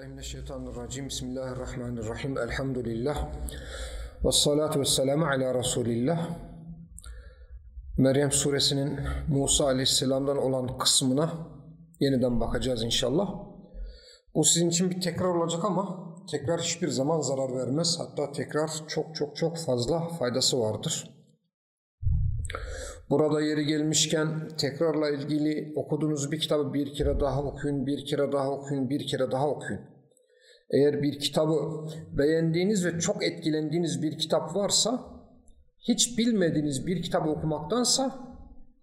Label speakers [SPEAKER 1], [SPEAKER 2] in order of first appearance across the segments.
[SPEAKER 1] Euzubillahimineşşeytanirracim. Bismillahirrahmanirrahim. Elhamdülillah. Ve salatu ve selamu ala Resulillah. Meryem suresinin Musa aleyhisselamdan olan kısmına yeniden bakacağız inşallah. Bu sizin için bir tekrar olacak ama tekrar hiçbir zaman zarar vermez. Hatta tekrar çok çok çok fazla faydası vardır. Burada yeri gelmişken tekrarla ilgili okuduğunuz bir kitabı bir kere daha okuyun, bir kere daha okuyun, bir kere daha okuyun. Eğer bir kitabı beğendiğiniz ve çok etkilendiğiniz bir kitap varsa, hiç bilmediğiniz bir kitabı okumaktansa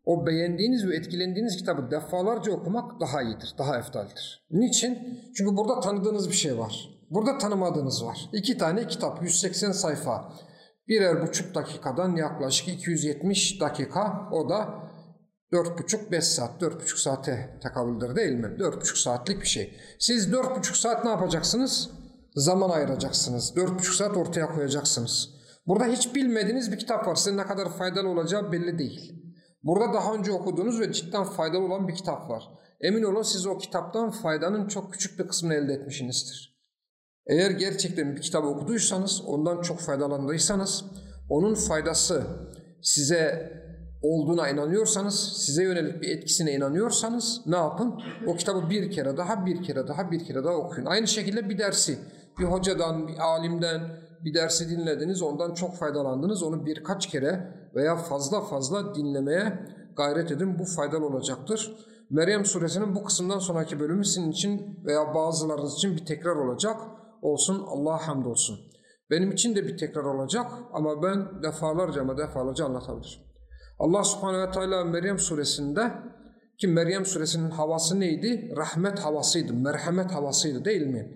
[SPEAKER 1] o beğendiğiniz ve etkilendiğiniz kitabı defalarca okumak daha iyidir, daha eftaldir. Niçin? Çünkü burada tanıdığınız bir şey var. Burada tanımadığınız var. İki tane kitap, 180 sayfa. Birer buçuk dakikadan yaklaşık 270 dakika o da 4,5-5 saat, 4,5 saate tekabüldür değil mi? 4,5 saatlik bir şey. Siz 4,5 saat ne yapacaksınız? Zaman ayıracaksınız. 4,5 saat ortaya koyacaksınız. Burada hiç bilmediğiniz bir kitap var. Size ne kadar faydalı olacağı belli değil. Burada daha önce okuduğunuz ve cidden faydalı olan bir kitap var. Emin olun siz o kitaptan faydanın çok küçük bir kısmını elde etmişsinizdir. Eğer gerçekten bir kitabı okuduysanız, ondan çok faydalandıysanız, onun faydası size olduğuna inanıyorsanız, size yönelik bir etkisine inanıyorsanız ne yapın? O kitabı bir kere daha, bir kere daha, bir kere daha okuyun. Aynı şekilde bir dersi, bir hocadan, bir alimden bir dersi dinlediniz, ondan çok faydalandınız. Onu birkaç kere veya fazla fazla dinlemeye gayret edin. Bu faydalı olacaktır. Meryem suresinin bu kısımdan sonraki bölümü sizin için veya bazılarınız için bir tekrar olacak olsun Allah'a hamdolsun. Benim için de bir tekrar olacak ama ben defalarca ama defalarca anlatabilirim. Allah subhanehu ve teala Meryem suresinde ki Meryem suresinin havası neydi? Rahmet havasıydı, merhamet havasıydı değil mi?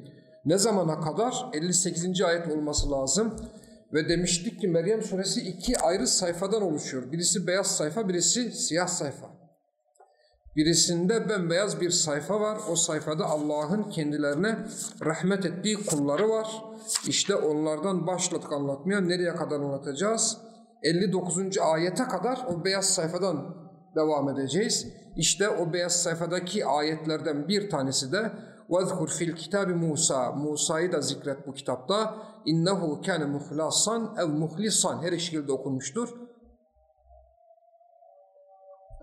[SPEAKER 1] Ne zamana kadar? 58. ayet olması lazım. Ve demiştik ki Meryem suresi iki ayrı sayfadan oluşuyor. Birisi beyaz sayfa, birisi siyah sayfa. Birisinde bembeyaz bir sayfa var. O sayfada Allah'ın kendilerine rahmet ettiği kulları var. İşte onlardan başladık anlatmaya. Nereye kadar anlatacağız? 59. ayete kadar o beyaz sayfadan devam edeceğiz. İşte o beyaz sayfadaki ayetlerden bir tanesi de وَذْكُرْ fil kitabi Musa. Musa'yı da zikret bu kitapta. İnnehu kâne muhlasan ev muhlisan. Her şekilde okunmuştur.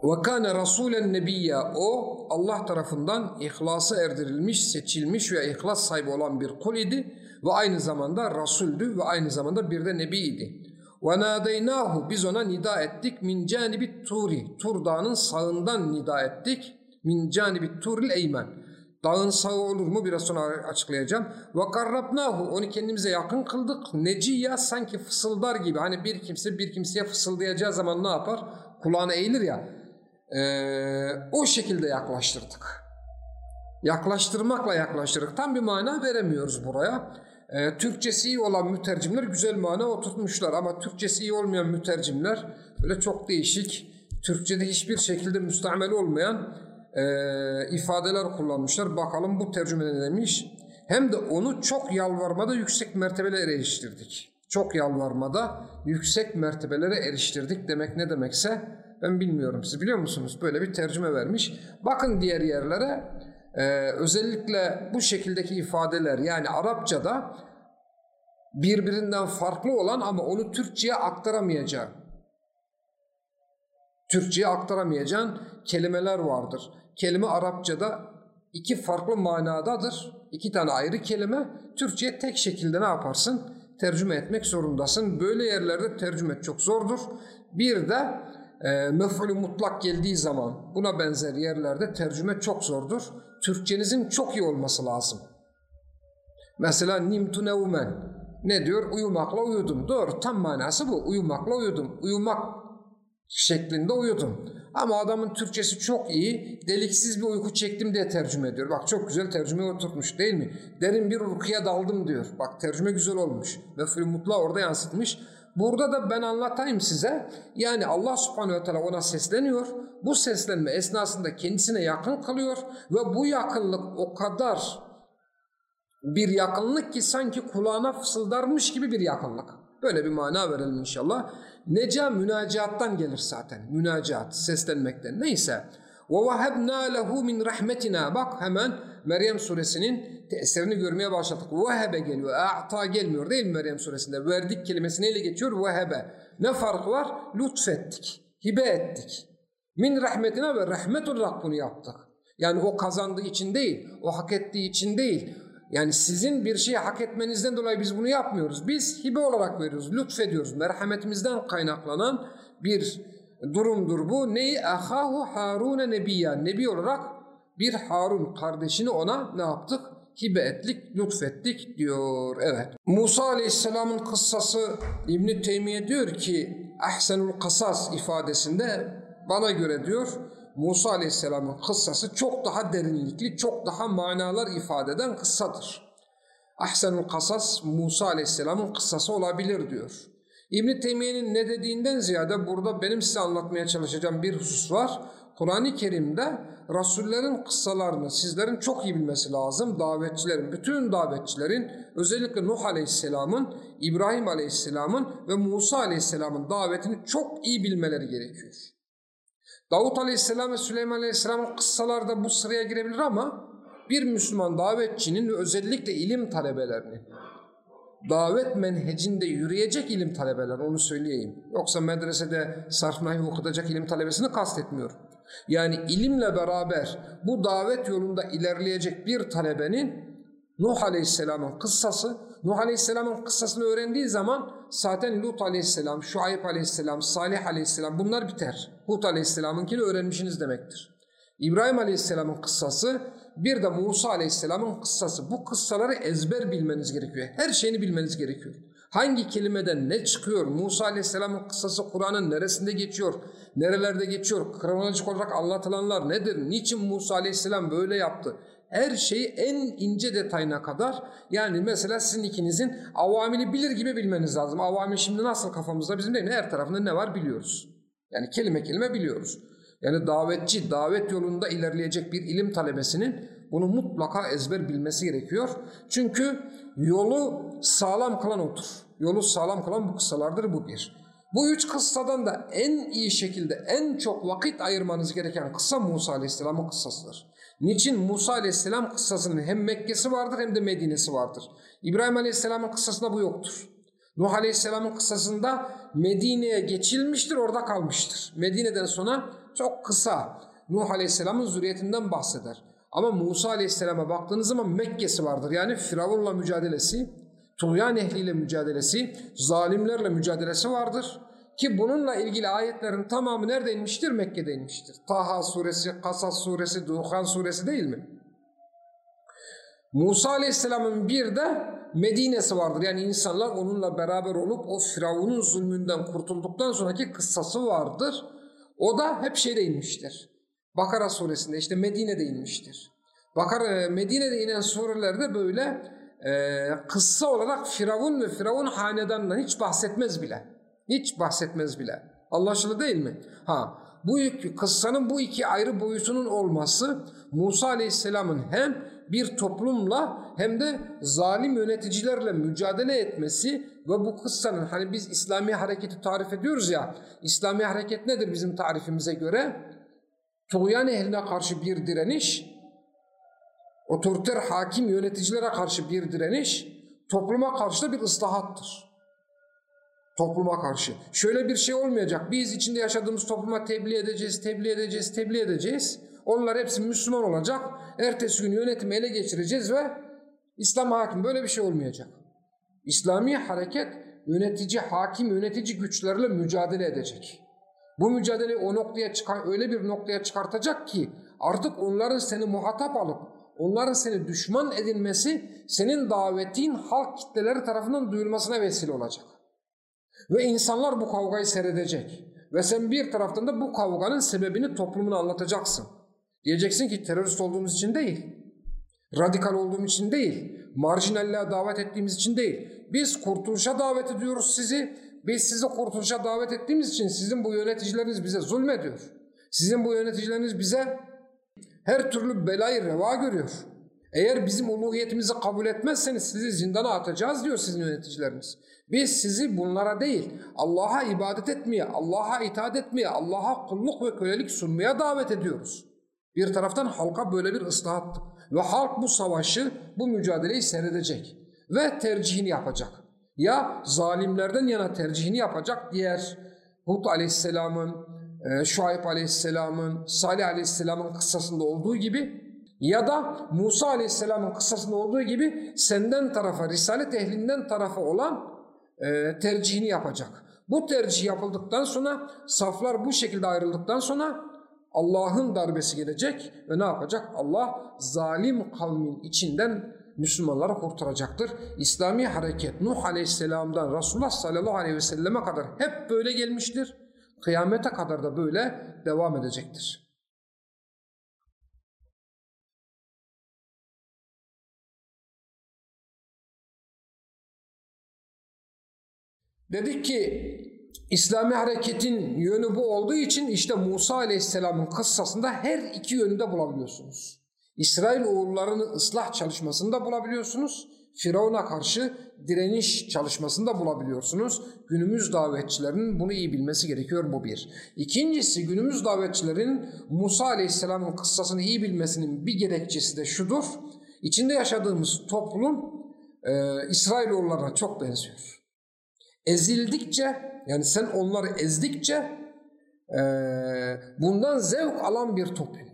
[SPEAKER 1] ve kana rasulen nebiyya o Allah tarafından ihlasa erdirilmiş, seçilmiş ve ihlas sahibi olan bir kul idi ve aynı zamanda rasuldü ve aynı zamanda bir de nebi idi. Ve nadeynahu biz ona nida ettik min canibi turi. Tur dağının sağından nida ettik. Min canibi turil eymen. Dağın sağı olur mu biraz sonra açıklayacağım. Ve karrabnahu onu kendimize yakın kıldık. Neciya sanki fısıldar gibi. Hani bir kimse bir kimseye fısıldayacağı zaman ne yapar? Kulağına eğilir ya ee, o şekilde yaklaştırdık. Yaklaştırmakla yaklaştırdık. Tam bir mana veremiyoruz buraya. Ee, Türkçesi iyi olan mütercimler güzel mana oturtmuşlar ama Türkçesi iyi olmayan mütercimler böyle çok değişik, Türkçede hiçbir şekilde müstamel olmayan e, ifadeler kullanmışlar. Bakalım bu tercüme ne demiş? Hem de onu çok yalvarmada yüksek mertebelere eriştirdik. Çok yalvarmada yüksek mertebelere eriştirdik demek ne demekse ben bilmiyorum. Siz biliyor musunuz? Böyle bir tercüme vermiş. Bakın diğer yerlere e, özellikle bu şekildeki ifadeler yani Arapçada birbirinden farklı olan ama onu Türkçe'ye aktaramayacağın Türkçe'ye aktaramayacağın kelimeler vardır. Kelime Arapçada iki farklı manadadır. İki tane ayrı kelime. Türkçe'ye tek şekilde ne yaparsın? Tercüme etmek zorundasın. Böyle yerlerde tercüme çok zordur. Bir de e, mef'ulü mutlak geldiği zaman buna benzer yerlerde tercüme çok zordur. Türkçenizin çok iyi olması lazım. Mesela nimtu nevmen ne diyor? Uyumakla uyudum. Doğru tam manası bu. Uyumakla uyudum. Uyumak şeklinde uyudum. Ama adamın Türkçesi çok iyi. Deliksiz bir uyku çektim diye tercüme ediyor. Bak çok güzel tercüme oturtmuş değil mi? Derin bir uykuya daldım diyor. Bak tercüme güzel olmuş. Mef'ul mutla orada yansıtmış. Burada da ben anlatayım size. Yani Allah subhanehu ve teala ona sesleniyor. Bu seslenme esnasında kendisine yakın kalıyor. Ve bu yakınlık o kadar bir yakınlık ki sanki kulağına fısıldarmış gibi bir yakınlık. Böyle bir mana verelim inşallah. Neca münacattan gelir zaten. Münacat, seslenmekten. Neyse. وَوَهَبْنَا لَهُ مِنْ رَحْمَتِنَا Bak hemen Meryem suresinin tesirini görmeye başladık. Vehebe geliyor. A'ta gelmiyor değil mi Meryem suresinde? Verdik kelimesi neyle geçiyor? Vehebe. Ne farkı var? Lütfettik. Hibe ettik. Min rahmetine ve rahmet olarak bunu yaptık. Yani o kazandığı için değil, o hak ettiği için değil. Yani sizin bir şeyi hak etmenizden dolayı biz bunu yapmıyoruz. Biz hibe olarak veriyoruz, lütfediyoruz. Merhametimizden kaynaklanan bir durumdur bu. Neyi? Ahahu Harun'e nebiyya. Nebi olarak bir Harun kardeşini ona ne yaptık? Hibe ettik, lütfettik diyor. Evet. Musa Aleyhisselam'ın kıssası İbn Teymiye diyor ki Ahsenul Kasas ifadesinde bana göre diyor Musa Aleyhisselam'ın kıssası çok daha derinlikli, çok daha manalar ifade eden kıssadır. Ahsenul Kasas Musa Aleyhisselam'ın kıssası olabilir diyor. İbn Teymiye'nin ne dediğinden ziyade burada benim size anlatmaya çalışacağım bir husus var. Kur'an-ı Kerim'de Rasullerin kıssalarını sizlerin çok iyi bilmesi lazım. Davetçilerin, bütün davetçilerin özellikle Nuh Aleyhisselam'ın, İbrahim Aleyhisselam'ın ve Musa Aleyhisselam'ın davetini çok iyi bilmeleri gerekiyor. Davut Aleyhisselam ve Süleyman Aleyhisselam'ın kıssaları da bu sıraya girebilir ama bir Müslüman davetçinin ve özellikle ilim talebelerinin davet menhecinde yürüyecek ilim talebeler onu söyleyeyim. Yoksa medresede sarf nahi okutacak ilim talebesini kastetmiyorum. Yani ilimle beraber bu davet yolunda ilerleyecek bir talebenin Nuh Aleyhisselam'ın kıssası, Nuh Aleyhisselam'ın kıssasını öğrendiği zaman zaten Lut Aleyhisselam, Şuayb Aleyhisselam, Salih Aleyhisselam bunlar biter. Hud Aleyhisselam'ınkini öğrenmişsiniz demektir. İbrahim Aleyhisselam'ın kıssası, bir de Musa Aleyhisselam'ın kıssası. Bu kıssaları ezber bilmeniz gerekiyor. Her şeyini bilmeniz gerekiyor. Hangi kelimeden ne çıkıyor? Musa Aleyhisselam'ın kıssası Kur'an'ın neresinde geçiyor? Nerelerde geçiyor? Kronolojik olarak anlatılanlar nedir? Niçin Musa Aleyhisselam böyle yaptı? Her şeyi en ince detayına kadar yani mesela sizin ikinizin avamili bilir gibi bilmeniz lazım. Avamil şimdi nasıl kafamızda bizim değil mi? Her tarafında ne var biliyoruz. Yani kelime kelime biliyoruz. Yani davetçi, davet yolunda ilerleyecek bir ilim talebesinin bunu mutlaka ezber bilmesi gerekiyor. Çünkü yolu sağlam kılan odur. Yolu sağlam kılan bu kıssalardır bu bir. Bu üç kıssadan da en iyi şekilde en çok vakit ayırmanız gereken kıssa Musa Aleyhisselam'ın kıssasıdır. Niçin Musa Aleyhisselam kıssasının hem Mekke'si vardır hem de Medine'si vardır. İbrahim Aleyhisselam'ın kıssasında bu yoktur. Nuh Aleyhisselam'ın kıssasında Medine'ye geçilmiştir, orada kalmıştır. Medine'den sonra çok kısa Nuh Aleyhisselam'ın zürriyetinden bahseder. Ama Musa Aleyhisselam'a baktığınız zaman Mekke'si vardır. Yani Firavun'la mücadelesi, Tuğyan ehliyle mücadelesi, zalimlerle mücadelesi vardır. Ki bununla ilgili ayetlerin tamamı nerede inmiştir? Mekke'de inmiştir. Taha suresi, Kasas suresi, Duhan suresi değil mi? Musa Aleyhisselam'ın bir de Medine'si vardır. Yani insanlar onunla beraber olup o Firavun'un zulmünden kurtulduktan sonraki kıssası vardır. O da hep şeyde inmiştir. Bakara suresinde işte Medine'de inmiştir. Bakara, e, Medine'de inen surelerde böyle e, kıssa olarak Firavun ve Firavun hanedanından hiç bahsetmez bile. Hiç bahsetmez bile. Anlaşıldı değil mi? Ha, bu kıssanın bu iki ayrı boyutunun olması Musa Aleyhisselam'ın hem bir toplumla hem de zalim yöneticilerle mücadele etmesi ve bu kıssanın hani biz İslami hareketi tarif ediyoruz ya İslami hareket nedir bizim tarifimize göre? Tuğyan ehline karşı bir direniş, otoriter hakim yöneticilere karşı bir direniş, topluma karşı da bir ıslahattır. Topluma karşı. Şöyle bir şey olmayacak. Biz içinde yaşadığımız topluma tebliğ edeceğiz, tebliğ edeceğiz, tebliğ edeceğiz. Onlar hepsi Müslüman olacak. Ertesi gün yönetimi ele geçireceğiz ve İslam hakim. Böyle bir şey olmayacak. İslami hareket yönetici, hakim, yönetici güçlerle mücadele edecek. Bu mücadeleyi o noktaya çıkar, öyle bir noktaya çıkartacak ki artık onların seni muhatap alıp onların seni düşman edilmesi senin davetin halk kitleleri tarafından duyulmasına vesile olacak. Ve insanlar bu kavgayı seyredecek. Ve sen bir taraftan da bu kavganın sebebini toplumuna anlatacaksın. Diyeceksin ki terörist olduğumuz için değil, radikal olduğum için değil, marjinalliğe davet ettiğimiz için değil. Biz kurtuluşa davet ediyoruz sizi. Biz sizi kurtuluşa davet ettiğimiz için sizin bu yöneticileriniz bize zulmediyor. Sizin bu yöneticileriniz bize her türlü belayı reva görüyor. Eğer bizim uluhiyetimizi kabul etmezseniz sizi zindana atacağız diyor sizin yöneticileriniz. Biz sizi bunlara değil, Allah'a ibadet etmeye, Allah'a itaat etmeye, Allah'a kulluk ve kölelik sunmaya davet ediyoruz. Bir taraftan halka böyle bir ıslahat Ve halk bu savaşı, bu mücadeleyi seyredecek ve tercihini yapacak. Ya zalimlerden yana tercihini yapacak diğer Hud aleyhisselamın, e, Şuayb aleyhisselamın, Salih aleyhisselamın kıssasında olduğu gibi ya da Musa aleyhisselamın kıssasında olduğu gibi senden tarafa, risalet ehlinden tarafa olan e, tercihini yapacak. Bu tercih yapıldıktan sonra saflar bu şekilde ayrıldıktan sonra Allah'ın darbesi gelecek ve ne yapacak? Allah zalim kavmin içinden Müslümanları kurtaracaktır. İslami hareket Nuh Aleyhisselam'dan Resulullah sallallahu aleyhi ve selleme kadar hep böyle gelmiştir. Kıyamete kadar da böyle devam edecektir. Dedik ki İslami hareketin yönü bu olduğu için işte Musa Aleyhisselam'ın kıssasında her iki yönünde bulabiliyorsunuz. İsrail oğullarını ıslah çalışmasında bulabiliyorsunuz. Firavun'a karşı direniş çalışmasında bulabiliyorsunuz. Günümüz davetçilerinin bunu iyi bilmesi gerekiyor bu bir. İkincisi günümüz davetçilerin Musa Aleyhisselam'ın kıssasını iyi bilmesinin bir gerekçesi de şudur. İçinde yaşadığımız toplum e, İsrailoğullarına çok benziyor. Ezildikçe yani sen onları ezdikçe e, bundan zevk alan bir toplum.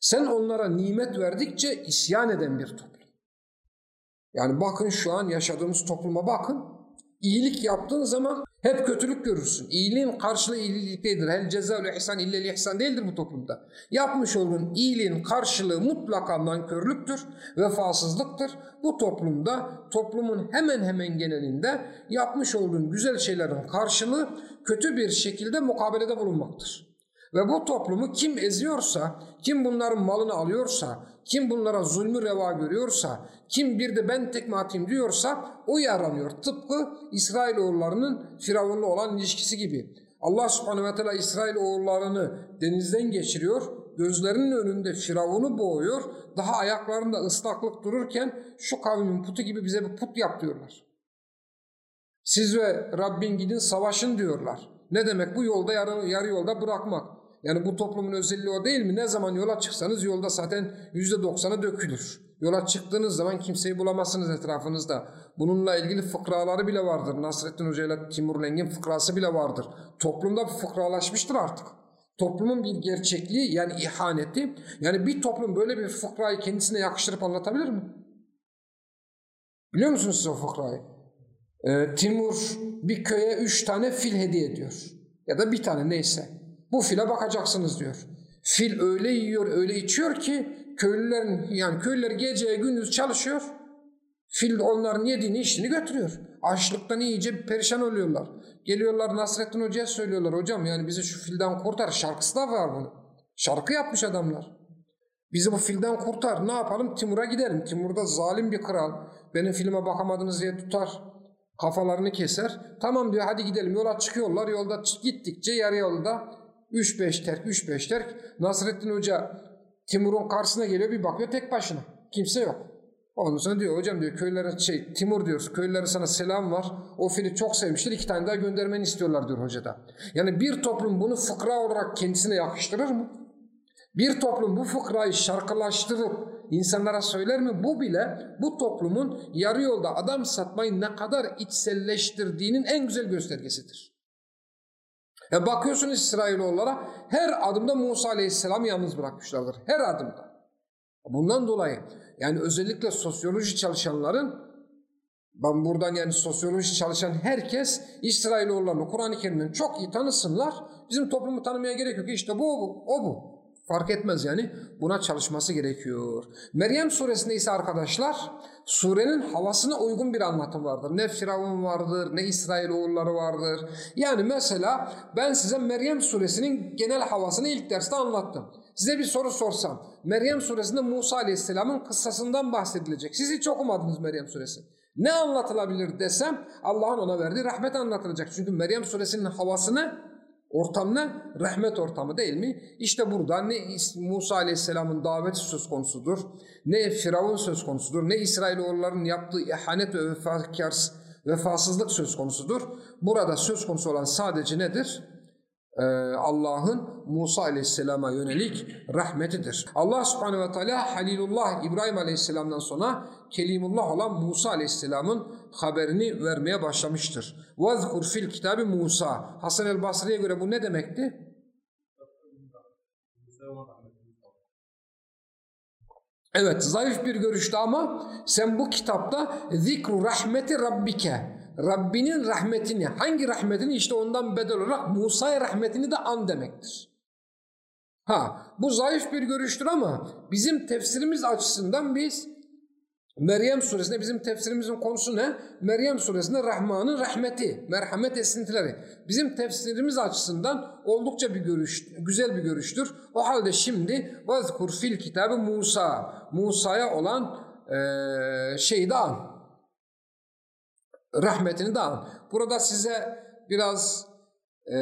[SPEAKER 1] Sen onlara nimet verdikçe isyan eden bir toplum. Yani bakın şu an yaşadığımız topluma bakın. İyilik yaptığın zaman hep kötülük görürsün. İyiliğin karşılığı iyilik değildir. Hel cezaül ihsan illel ihsan değildir bu toplumda. Yapmış olduğun iyiliğin karşılığı mutlaka nankörlüktür, vefasızlıktır. Bu toplumda, toplumun hemen hemen genelinde yapmış olduğun güzel şeylerin karşılığı kötü bir şekilde mukabelede bulunmaktır. Ve bu toplumu kim eziyorsa, kim bunların malını alıyorsa, kim bunlara zulmü reva görüyorsa, kim bir de ben tekme atayım diyorsa o yaranıyor. Tıpkı İsrailoğullarının Firavun'la olan ilişkisi gibi. Allah subhanehu ve teala İsrailoğullarını denizden geçiriyor, gözlerinin önünde Firavun'u boğuyor, daha ayaklarında ıslaklık dururken şu kavmin putu gibi bize bir put yap diyorlar. Siz ve Rabbin gidin savaşın diyorlar. Ne demek bu yolda yarı, yarı yolda bırakmak. Yani bu toplumun özelliği o değil mi? Ne zaman yola çıksanız yolda zaten yüzde doksanı dökülür. Yola çıktığınız zaman kimseyi bulamazsınız etrafınızda. Bununla ilgili fıkraları bile vardır. Nasrettin Hoca ile Timur Lengin fıkrası bile vardır. Toplumda fıkralaşmıştır artık. Toplumun bir gerçekliği yani ihaneti. Yani bir toplum böyle bir fıkrayı kendisine yakıştırıp anlatabilir mi? Biliyor musunuz siz o fıkrayı? Ee, Timur bir köye üç tane fil hediye ediyor. Ya da bir tane neyse. Bu file bakacaksınız diyor. Fil öyle yiyor, öyle içiyor ki köylülerin yani köylüler gece gündüz çalışıyor. Fil onların yediğini içtiğini götürüyor. Açlıktan iyice perişan oluyorlar. Geliyorlar Nasrettin Hoca'ya söylüyorlar. Hocam yani bizi şu filden kurtar. Şarkısı da var bunun. Şarkı yapmış adamlar. Bizi bu filden kurtar. Ne yapalım? Timur'a gidelim. Timur da zalim bir kral. Benim filme bakamadınız diye tutar. Kafalarını keser. Tamam diyor hadi gidelim. Yola çıkıyorlar. Yolda gittikçe yarı yolda 3-5 terk, 3-5 terk. Nasrettin Hoca Timur'un karşısına geliyor bir bakıyor tek başına. Kimse yok. Ondan sonra diyor hocam diyor köylere şey Timur diyor köylere sana selam var. O fili çok sevmiştir iki tane daha göndermeni istiyorlar diyor hoca da. Yani bir toplum bunu fıkra olarak kendisine yakıştırır mı? Bir toplum bu fıkrayı şarkılaştırıp insanlara söyler mi? Bu bile bu toplumun yarı yolda adam satmayı ne kadar içselleştirdiğinin en güzel göstergesidir. Ya bakıyorsunuz İsrailoğullara her adımda Musa Aleyhisselam yalnız bırakmışlardır. Her adımda. Bundan dolayı yani özellikle sosyoloji çalışanların ben buradan yani sosyoloji çalışan herkes İsrailoğullarını Kur'an-ı Kerim'den çok iyi tanısınlar. Bizim toplumu tanımaya gerek yok. İşte bu, bu, o bu. Fark etmez yani buna çalışması gerekiyor. Meryem suresinde ise arkadaşlar surenin havasına uygun bir anlatım vardır. Ne Firavun vardır ne İsrail oğulları vardır. Yani mesela ben size Meryem suresinin genel havasını ilk derste anlattım. Size bir soru sorsam Meryem suresinde Musa aleyhisselamın kıssasından bahsedilecek. Siz hiç okumadınız Meryem suresi. Ne anlatılabilir desem Allah'ın ona verdiği rahmet anlatılacak. Çünkü Meryem suresinin havasını Ortam ne? Rahmet ortamı değil mi? İşte burada ne Musa Aleyhisselam'ın daveti söz konusudur, ne Firavun söz konusudur, ne İsrailoğulların yaptığı ihanet ve vefakar, vefasızlık söz konusudur. Burada söz konusu olan sadece nedir? e, Allah'ın Musa aleyhisselama yönelik rahmetidir. Allah subhanehu ve teala Halilullah İbrahim aleyhisselamdan sonra Kelimullah olan Musa aleyhisselamın haberini vermeye başlamıştır. وَذْكُرْ fil kitabı Musa. Hasan el Basri'ye göre bu ne demekti? Evet zayıf bir görüştü ama sen bu kitapta zikru rahmeti rabbike Rabbinin rahmetini hangi rahmetini işte ondan bedel olarak Musa'ya rahmetini de an demektir. Ha bu zayıf bir görüştür ama bizim tefsirimiz açısından biz Meryem suresinde bizim tefsirimizin konusu ne? Meryem suresinde Rahman'ın rahmeti, merhamet esintileri. Bizim tefsirimiz açısından oldukça bir görüş, güzel bir görüştür. O halde şimdi vazkur fil kitabı Musa, Musa'ya olan e, şeyi de an. Rahmetini an. Burada size biraz e,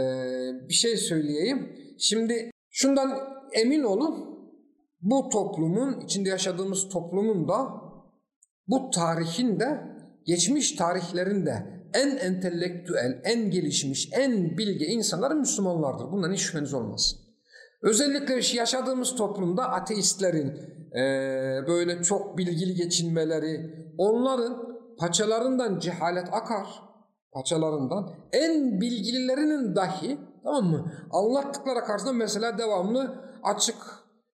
[SPEAKER 1] bir şey söyleyeyim. Şimdi şundan emin olun bu toplumun, içinde yaşadığımız toplumun da bu tarihin de geçmiş tarihlerin de en entelektüel, en gelişmiş, en bilge insanlar Müslümanlardır. Bundan hiç şüpheniz olmasın. Özellikle yaşadığımız toplumda ateistlerin e, böyle çok bilgili geçinmeleri, onların paçalarından cehalet akar, paçalarından en bilgililerinin dahi tamam mı anlattıkları karşısında mesela devamlı açık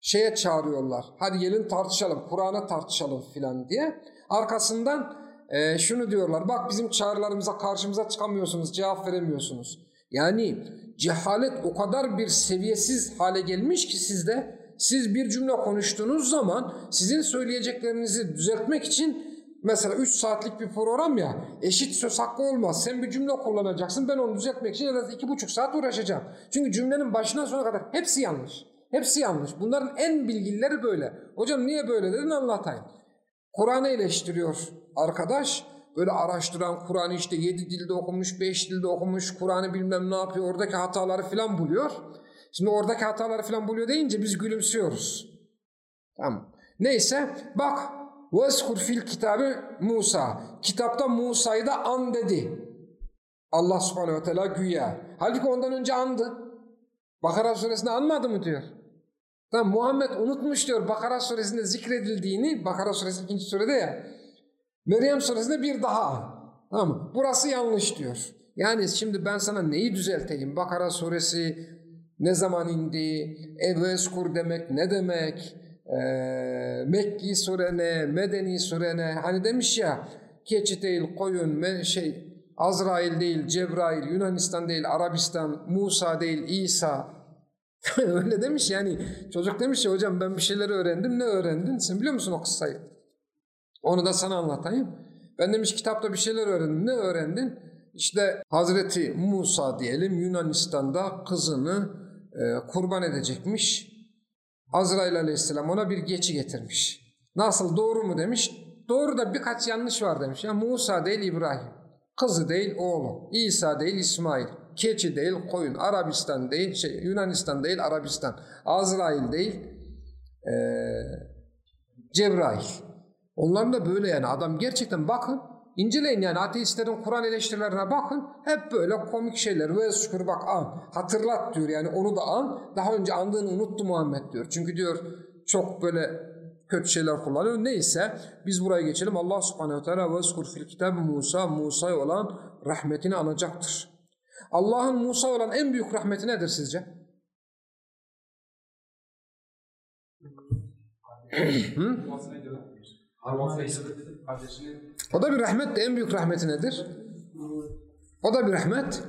[SPEAKER 1] şeye çağırıyorlar. Hadi gelin tartışalım, Kur'an'a tartışalım filan diye. Arkasından e, şunu diyorlar. Bak bizim çağrılarımıza karşımıza çıkamıyorsunuz, cevap veremiyorsunuz. Yani cehalet o kadar bir seviyesiz hale gelmiş ki sizde siz bir cümle konuştuğunuz zaman sizin söyleyeceklerinizi düzeltmek için mesela 3 saatlik bir program ya eşit söz hakkı olmaz. Sen bir cümle kullanacaksın ben onu düzeltmek için en az 2,5 saat uğraşacağım. Çünkü cümlenin başından sona kadar hepsi yanlış. Hepsi yanlış. Bunların en bilgilileri böyle. Hocam niye böyle dedin anlatayım. Kur'an'ı eleştiriyor arkadaş. Böyle araştıran Kur'an'ı işte yedi dilde okumuş, beş dilde okumuş, Kur'an'ı bilmem ne yapıyor, oradaki hataları filan buluyor. Şimdi oradaki hataları filan buluyor deyince biz gülümsüyoruz. Tamam. Neyse bak Veskur fil kitabı Musa. Kitapta Musa'yı da an dedi. Allah subhanehu ve teala güya. Halbuki ondan önce andı. Bakara suresinde anmadı mı diyor. Tamam Muhammed unutmuş diyor Bakara suresinde zikredildiğini. Bakara suresi ikinci surede ya. Meryem suresinde bir daha. Tamam? Burası yanlış diyor. Yani şimdi ben sana neyi düzelteyim? Bakara suresi ne zaman indi? Eveskur demek ne demek? Ee, Mekki sure ne? Medeni sure ne? Hani demiş ya keçi değil koyun şey Azrail değil Cebrail Yunanistan değil Arabistan Musa değil İsa Öyle demiş yani çocuk demiş ya hocam ben bir şeyler öğrendim ne öğrendin sen biliyor musun o kıssayı? Onu da sana anlatayım. Ben demiş kitapta bir şeyler öğrendim ne öğrendin? İşte Hazreti Musa diyelim Yunanistan'da kızını e, kurban edecekmiş. Azrail aleyhisselam ona bir geçi getirmiş. Nasıl doğru mu demiş. Doğru da birkaç yanlış var demiş. Ya Musa değil İbrahim. Kızı değil oğlu. İsa değil İsmail. Keçi değil koyun. Arabistan değil şey Yunanistan değil Arabistan. Azrail değil ee, Cebrail. Onların da böyle yani adam gerçekten bakın inceleyin yani ateistlerin Kur'an eleştirilerine bakın hep böyle komik şeyler ve şükür bak an hatırlat diyor yani onu da an daha önce andığını unuttu Muhammed diyor. Çünkü diyor çok böyle kötü şeyler kullanıyor. Neyse biz buraya geçelim. Allah subhanehu teala ve zkur fil kitab Musa Musa'ya olan rahmetini anacaktır. Allah'ın Musa olan en büyük rahmeti nedir sizce? O da bir rahmet de en büyük rahmeti nedir? O da bir rahmet.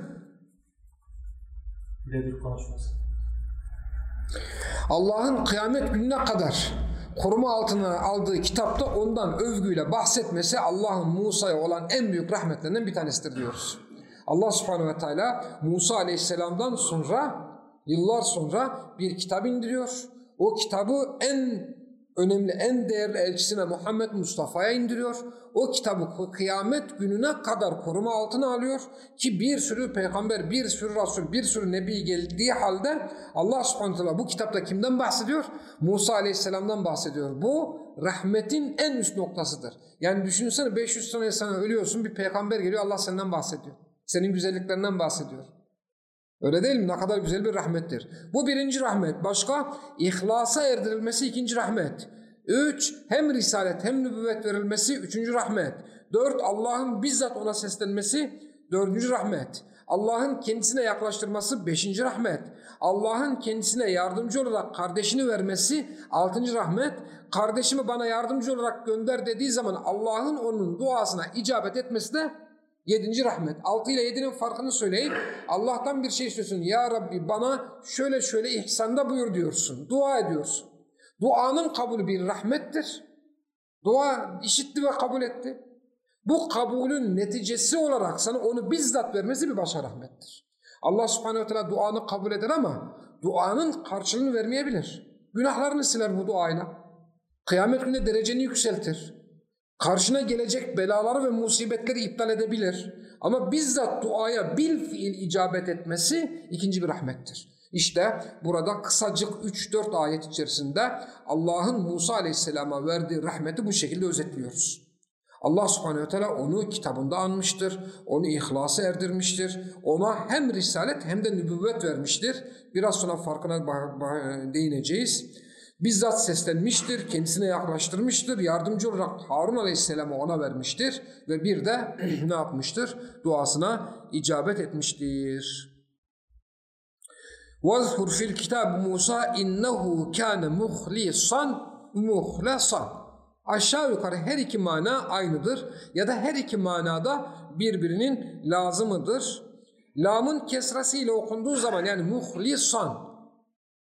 [SPEAKER 1] Allah'ın kıyamet gününe kadar koruma altına aldığı kitapta ondan övgüyle bahsetmesi Allah'ın Musa'ya olan en büyük rahmetlerinden bir tanesidir diyoruz. Allah subhanehu ve teala Musa aleyhisselamdan sonra yıllar sonra bir kitap indiriyor. O kitabı en önemli, en değerli elçisine Muhammed Mustafa'ya indiriyor. O kitabı kıyamet gününe kadar koruma altına alıyor ki bir sürü peygamber, bir sürü rasul, bir sürü nebi geldiği halde Allah subhanahu bu kitapta kimden bahsediyor? Musa aleyhisselamdan bahsediyor. Bu rahmetin en üst noktasıdır. Yani düşünsene 500 sene sana ölüyorsun bir peygamber geliyor Allah senden bahsediyor. Senin güzelliklerinden bahsediyor. Öyle değil mi? Ne kadar güzel bir rahmettir. Bu birinci rahmet. Başka? İhlasa erdirilmesi ikinci rahmet. Üç, hem risalet hem nübüvvet verilmesi üçüncü rahmet. Dört, Allah'ın bizzat ona seslenmesi dördüncü rahmet. Allah'ın kendisine yaklaştırması beşinci rahmet. Allah'ın kendisine yardımcı olarak kardeşini vermesi altıncı rahmet. Kardeşimi bana yardımcı olarak gönder dediği zaman Allah'ın onun duasına icabet etmesi de Yedinci rahmet. Altı ile yedinin farkını söyleyip Allah'tan bir şey istiyorsun. Ya Rabbi bana şöyle şöyle ihsanda buyur diyorsun. Dua ediyorsun. Duanın kabulü bir rahmettir. Dua işitti ve kabul etti. Bu kabulün neticesi olarak sana onu bizzat vermesi bir başka rahmettir. Allah subhanehu ve teala duanı kabul eder ama duanın karşılığını vermeyebilir. Günahlarını siler bu duayla. Kıyamet günü dereceni yükseltir. Karşına gelecek belaları ve musibetleri iptal edebilir. Ama bizzat duaya bil fiil icabet etmesi ikinci bir rahmettir. İşte burada kısacık 3-4 ayet içerisinde Allah'ın Musa Aleyhisselam'a verdiği rahmeti bu şekilde özetliyoruz. Allah subhanehu teala onu kitabında anmıştır, onu ihlasa erdirmiştir, ona hem risalet hem de nübüvvet vermiştir. Biraz sonra farkına değineceğiz Bizzat seslenmiştir, kendisine yaklaştırmıştır, yardımcı olarak Harun Aleyhisselam'ı ona vermiştir ve bir de ne yapmıştır? Duasına icabet etmiştir. وَذْكُرْ فِي الْكِتَابِ مُوسَى اِنَّهُ كَانَ مُخْلِصًا مُخْلَصًا Aşağı yukarı her iki mana aynıdır ya da her iki manada birbirinin lazımıdır. Lamın kesrası ile okunduğu zaman yani muhlisan,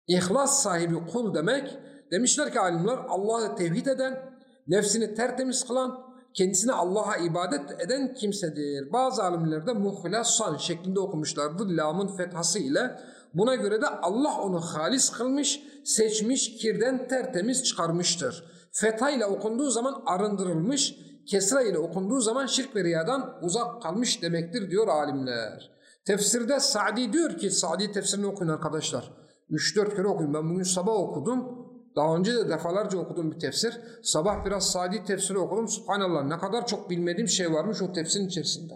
[SPEAKER 1] ihlas sahibi kul demek. Demişler ki alimler Allah'ı tevhid eden, nefsini tertemiz kılan, kendisine Allah'a ibadet eden kimsedir. Bazı alimler de muhlasan şeklinde okumuşlardır lamın fethası ile. Buna göre de Allah onu halis kılmış, seçmiş, kirden tertemiz çıkarmıştır. Fetha ile okunduğu zaman arındırılmış, kesra ile okunduğu zaman şirk ve riyadan uzak kalmış demektir diyor alimler. Tefsirde Sa'di diyor ki, Sa'di tefsirini okuyun arkadaşlar. 3-4 kere okuyun. Ben bugün sabah okudum. Daha önce de defalarca okudum bir tefsir. Sabah biraz Sa'di tefsiri okudum. Subhanallah ne kadar çok bilmediğim şey varmış o tefsirin içerisinde.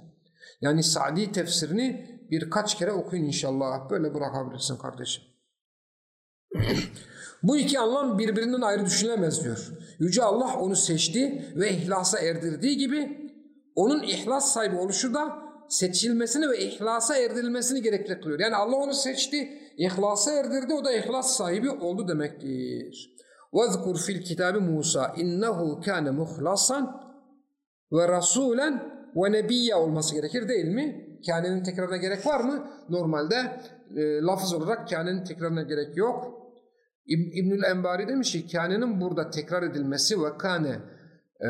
[SPEAKER 1] Yani Sa'di tefsirini birkaç kere okuyun inşallah. Böyle bırakabilirsin kardeşim. Bu iki anlam birbirinden ayrı düşünülemez diyor. Yüce Allah onu seçti ve ihlasa erdirdiği gibi onun ihlas sahibi oluşu da seçilmesini ve ihlasa erdirilmesini gerekli kılıyor. Yani Allah onu seçti, ihlasa erdirdi, o da ihlas sahibi oldu demektir. وَذْكُرْ فِي الْكِتَابِ مُوسَى اِنَّهُ كَانَ مُخْلَصًا وَرَسُولًا وَنَبِيَّ olması gerekir değil mi? Kânenin tekrarına gerek var mı? Normalde e, lafız olarak kânenin tekrarına gerek yok. İbnül Enbari demiş ki kânenin burada tekrar edilmesi ve kâne e,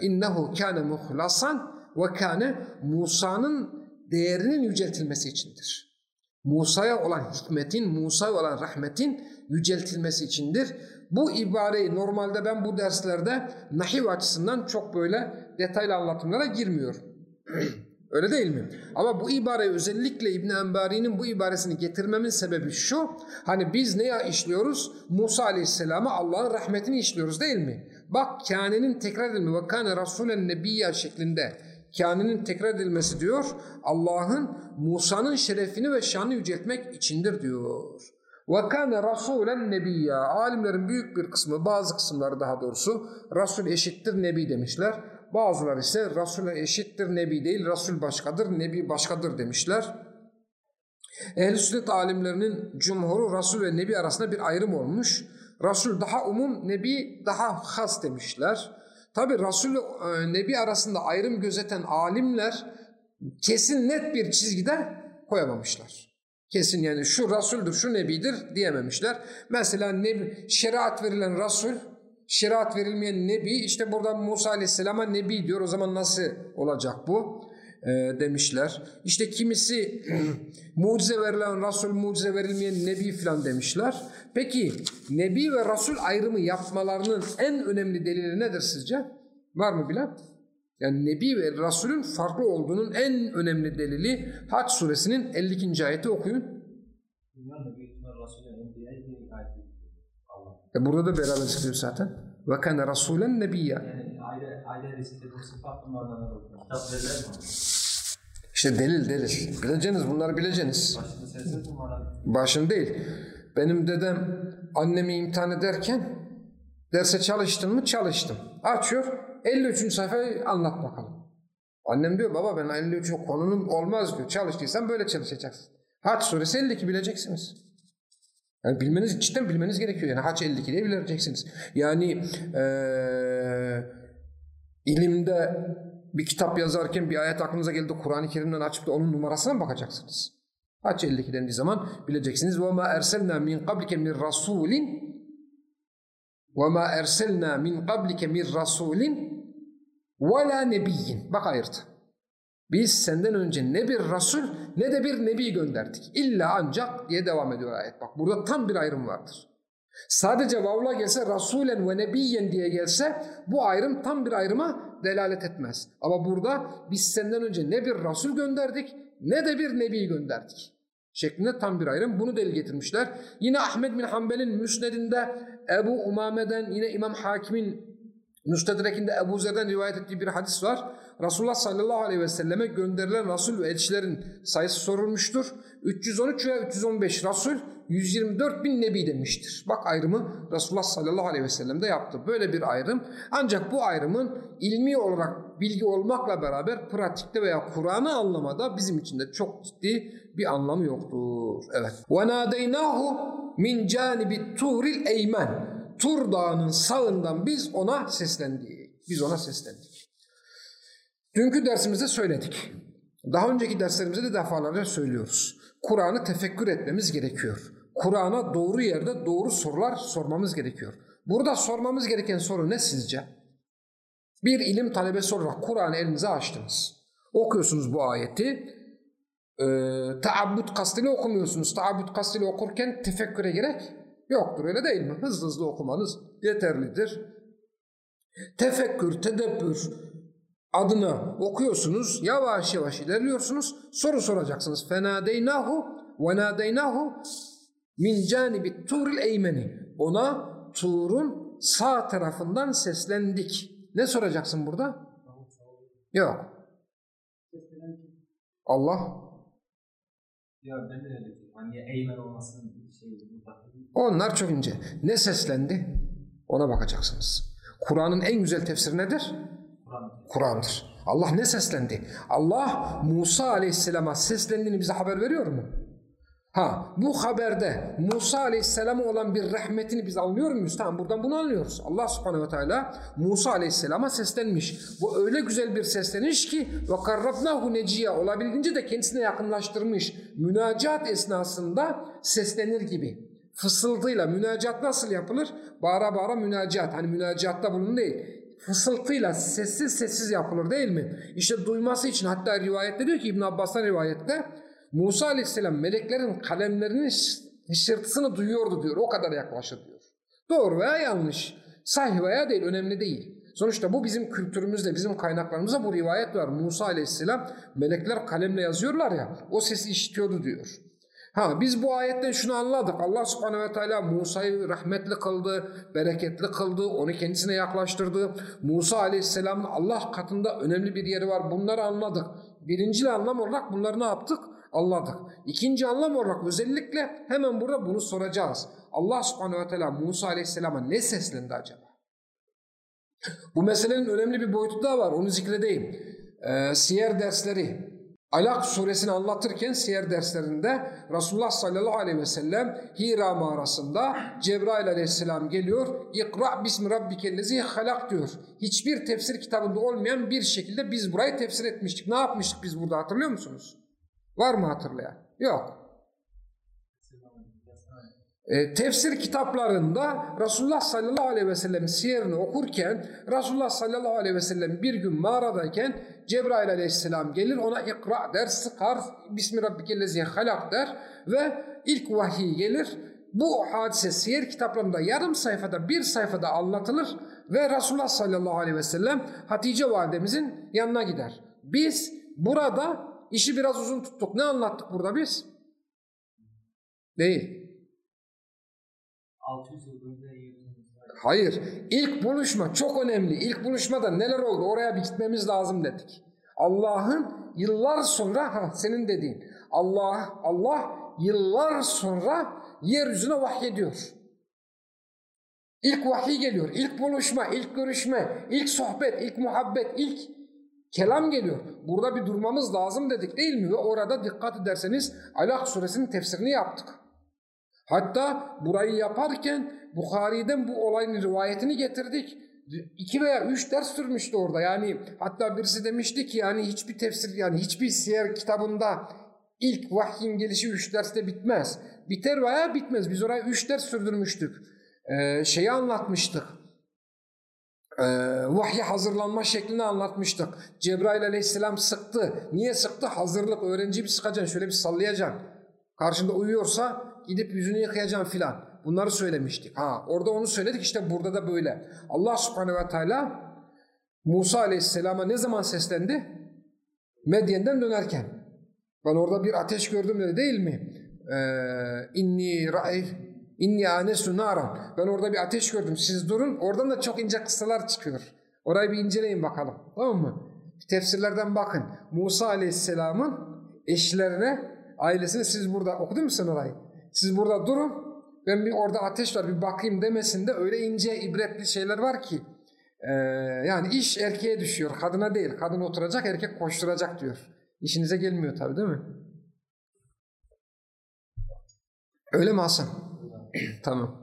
[SPEAKER 1] innehu kâne muhlasan ve kâne Musa'nın değerinin yüceltilmesi içindir. Musa'ya olan hikmetin, Musa'ya olan rahmetin yüceltilmesi içindir. Bu ibareyi normalde ben bu derslerde nahiv açısından çok böyle detaylı anlatımlara girmiyorum. Öyle değil mi? Ama bu ibare özellikle İbn Enbari'nin bu ibaresini getirmemin sebebi şu. Hani biz ne işliyoruz? Musa Aleyhisselam'a Allah'ın rahmetini işliyoruz değil mi? Bak kânenin tekrar edilme ve kâne rasulen nebiyya şeklinde kânenin tekrar edilmesi diyor. Allah'ın Musa'nın şerefini ve şanını yüceltmek içindir diyor. Kâne rasulen nebiyya. Alimlerin büyük bir kısmı, bazı kısımları daha doğrusu Rasul eşittir nebi demişler. Bazıları ise Resul'e eşittir, Nebi değil, Resul başkadır, Nebi başkadır demişler. Ehl-i sünnet alimlerinin cumhuru Resul ve Nebi arasında bir ayrım olmuş. Resul daha umum, Nebi daha has demişler. Tabi Resul ile Nebi arasında ayrım gözeten alimler kesin net bir çizgide koyamamışlar. Kesin yani şu Resul'dür, şu Nebi'dir diyememişler. Mesela nebi, şeriat verilen Resul şeriat verilmeyen nebi işte burada Musa aleyhisselama nebi diyor o zaman nasıl olacak bu e, demişler. İşte kimisi mucize verilen Resul mucize verilmeyen nebi filan demişler. Peki nebi ve Resul ayrımı yapmalarının en önemli delili nedir sizce? Var mı bilen? Yani Nebi ve Resulün farklı olduğunun en önemli delili Haç suresinin 52. ayeti okuyun. E burada da beraber çıkıyor zaten. Ve kana rasulen nebiyya.
[SPEAKER 2] Yani aile, aile riskinde bu. Kitap mi?
[SPEAKER 1] İşte delil delil. Bileceğiniz bunları
[SPEAKER 2] abi?
[SPEAKER 1] Başın değil. Benim dedem annemi imtihan ederken derse çalıştın mı? Çalıştım. Açıyor. 53. sayfayı anlat bakalım. Annem diyor baba ben 53. konunun olmaz diyor. Çalıştıysan böyle çalışacaksın. Haç suresi 52 bileceksiniz. Yani bilmeniz cidden bilmeniz gerekiyor. Yani Haç 52 diye bileceksiniz. Yani eee ilimde bir kitap yazarken bir ayet aklınıza geldi. Kur'an-ı Kerim'den açıp da onun numarasına mı bakacaksınız? Haç 52 dendiği zaman bileceksiniz. وَمَا اَرْسَلْنَا مِنْ قَبْلِكَ مِنْ رَسُولٍ وَمَا اَرْسَلْنَا مِنْ قَبْلِكَ مِنْ رَسُولٍ وَلَا نَبِيٍّ Bak ayırdı. Biz senden önce ne bir Resul ne de bir Nebi gönderdik. İlla ancak diye devam ediyor ayet. Bak burada tam bir ayrım vardır. Sadece vavla gelse Rasulen ve Nebiyen diye gelse bu ayrım tam bir ayrıma delalet etmez. Ama burada biz senden önce ne bir Resul gönderdik ne de bir Nebi gönderdik. Şeklinde tam bir ayrım. Bunu delil getirmişler. Yine Ahmed bin Hanbel'in Müsned'inde Ebu Umame'den yine İmam Hakim'in Müstedrek'inde Ebu Zer'den rivayet ettiği bir hadis var. Resulullah sallallahu aleyhi ve selleme gönderilen Resul ve elçilerin sayısı sorulmuştur. 313 ve 315 Resul, 124 bin Nebi demiştir. Bak ayrımı Resulullah sallallahu aleyhi ve sellem de yaptı. Böyle bir ayrım. Ancak bu ayrımın ilmi olarak bilgi olmakla beraber pratikte veya Kur'an'ı anlamada bizim için de çok ciddi bir anlamı yoktur. Evet. وَنَادَيْنَاهُ مِنْ جَانِبِ تُورِ الْاَيْمَنِ Tur Dağı'nın sağından biz ona seslendik. Biz ona seslendik. Dünkü dersimizde söyledik. Daha önceki derslerimizde de defalarca söylüyoruz. Kur'an'ı tefekkür etmemiz gerekiyor. Kur'an'a doğru yerde doğru sorular sormamız gerekiyor. Burada sormamız gereken soru ne sizce? Bir ilim talebesi olarak Kur'an'ı elinize açtınız. Okuyorsunuz bu ayeti. Ee, taabbut kastıyla okumuyorsunuz. Taabbut kastıyla okurken tefekküre gerek yoktur öyle değil mi? Hızlı hızlı okumanız yeterlidir. Tefekkür, tedebbür adına okuyorsunuz. Yavaş yavaş ilerliyorsunuz. Soru soracaksınız. Fenadeynahu ve nadeynahu min canibi turil eymeni. Ona Tur'un sağ tarafından seslendik. Ne soracaksın burada? Yok. Allah
[SPEAKER 2] Ya ben de. Hani eğmen olmasının şeyi.
[SPEAKER 1] Onlar çok ince. Ne seslendi? Ona bakacaksınız. Kur'an'ın en güzel tefsiri nedir?
[SPEAKER 2] Kur'an.
[SPEAKER 1] Kur'an'dır. Allah ne seslendi? Allah Musa Aleyhisselam'a seslendiğini bize haber veriyor mu? Ha bu haberde Musa Aleyhisselam'a olan bir rahmetini biz anlıyor muyuz? Tamam buradan bunu anlıyoruz. Allah Subhanahu ve Teala Musa Aleyhisselam'a seslenmiş. Bu öyle güzel bir sesleniş ki karrabnahu neciya olabildiğince de kendisine yakınlaştırmış. Münacat esnasında seslenir gibi. Fısıltıyla münacat nasıl yapılır? Bağıra bağıra münacat. Hani münacatta bunun değil. Fısıltıyla sessiz sessiz yapılır değil mi? İşte duyması için hatta rivayette diyor ki İbn Abbas'tan rivayette Musa Aleyhisselam meleklerin kalemlerinin hışırtısını duyuyordu diyor. O kadar yaklaşır diyor. Doğru veya yanlış. Sahih veya değil önemli değil. Sonuçta bu bizim kültürümüzde, bizim kaynaklarımızda bu rivayet var. Musa Aleyhisselam melekler kalemle yazıyorlar ya o sesi işitiyordu diyor. Ha biz bu ayetten şunu anladık. Allah subhanehu ve teala Musa'yı rahmetli kıldı, bereketli kıldı, onu kendisine yaklaştırdı. Musa aleyhisselamın Allah katında önemli bir yeri var. Bunları anladık. Birinci anlam olarak bunları ne yaptık? Anladık. İkinci anlam olarak özellikle hemen burada bunu soracağız. Allah subhanehu ve teala Musa aleyhisselama ne seslendi acaba? Bu meselenin önemli bir boyutu daha var. Onu zikredeyim. Ee, siyer dersleri, Alak suresini anlatırken siyer derslerinde Resulullah sallallahu aleyhi ve sellem Hira mağarasında Cebrail aleyhisselam geliyor. İkra bismi rabbikellezi halak diyor. Hiçbir tefsir kitabında olmayan bir şekilde biz burayı tefsir etmiştik. Ne yapmıştık biz burada hatırlıyor musunuz? Var mı hatırlayan? Yok. E, tefsir kitaplarında Resulullah sallallahu aleyhi ve sellem siyerini okurken Resulullah sallallahu aleyhi ve sellem bir gün mağaradayken Cebrail aleyhisselam gelir ona ikra der, sıkar, Bismi rabbikellezi halak der ve ilk vahiy gelir. Bu hadise siyer kitaplarında yarım sayfada bir sayfada anlatılır ve Resulullah sallallahu aleyhi ve sellem Hatice validemizin yanına gider. Biz burada işi biraz uzun tuttuk. Ne anlattık burada biz? Değil.
[SPEAKER 2] 600 yıl önce
[SPEAKER 1] Hayır. İlk buluşma çok önemli. İlk buluşmada neler oldu? Oraya bir gitmemiz lazım dedik. Allah'ın yıllar sonra ha senin dediğin Allah Allah yıllar sonra yeryüzüne vahyediyor. İlk vahiy geliyor, ilk buluşma, ilk görüşme, ilk sohbet, ilk muhabbet, ilk kelam geliyor. Burada bir durmamız lazım dedik değil mi? Ve orada dikkat ederseniz Alak suresinin tefsirini yaptık. Hatta burayı yaparken Bukhari'den bu olayın rivayetini getirdik. İki veya üç ders sürmüştü orada. Yani hatta birisi demişti ki yani hiçbir tefsir yani hiçbir siyer kitabında ilk vahyin gelişi üç derste bitmez. Biter veya bitmez. Biz oraya üç ders sürdürmüştük. Ee, şeyi anlatmıştık. Ee, vahye hazırlanma şeklini anlatmıştık. Cebrail aleyhisselam sıktı. Niye sıktı? Hazırlık. Öğrenciyi bir sıkacaksın. Şöyle bir sallayacaksın. Karşında uyuyorsa gidip yüzünü yıkayacaksın filan. Bunları söylemiştik. Ha, orada onu söyledik işte burada da böyle. Allah subhanehu ve teala Musa aleyhisselama ne zaman seslendi? Medyen'den dönerken. Ben orada bir ateş gördüm dedi değil mi? Ee, inni ra'y inni anesu naran. Ben orada bir ateş gördüm. Siz durun. Oradan da çok ince kıssalar çıkıyor. Orayı bir inceleyin bakalım. Tamam mı? Tefsirlerden bakın. Musa aleyhisselamın eşlerine, ailesine siz burada okudun mu sen orayı? Siz burada durun. Ben bir orada ateş var bir bakayım demesinde öyle ince ibretli şeyler var ki. Ee, yani iş erkeğe düşüyor. Kadına değil. Kadın oturacak erkek koşturacak diyor. İşinize gelmiyor tabii değil mi? Öyle mi Hasan? tamam.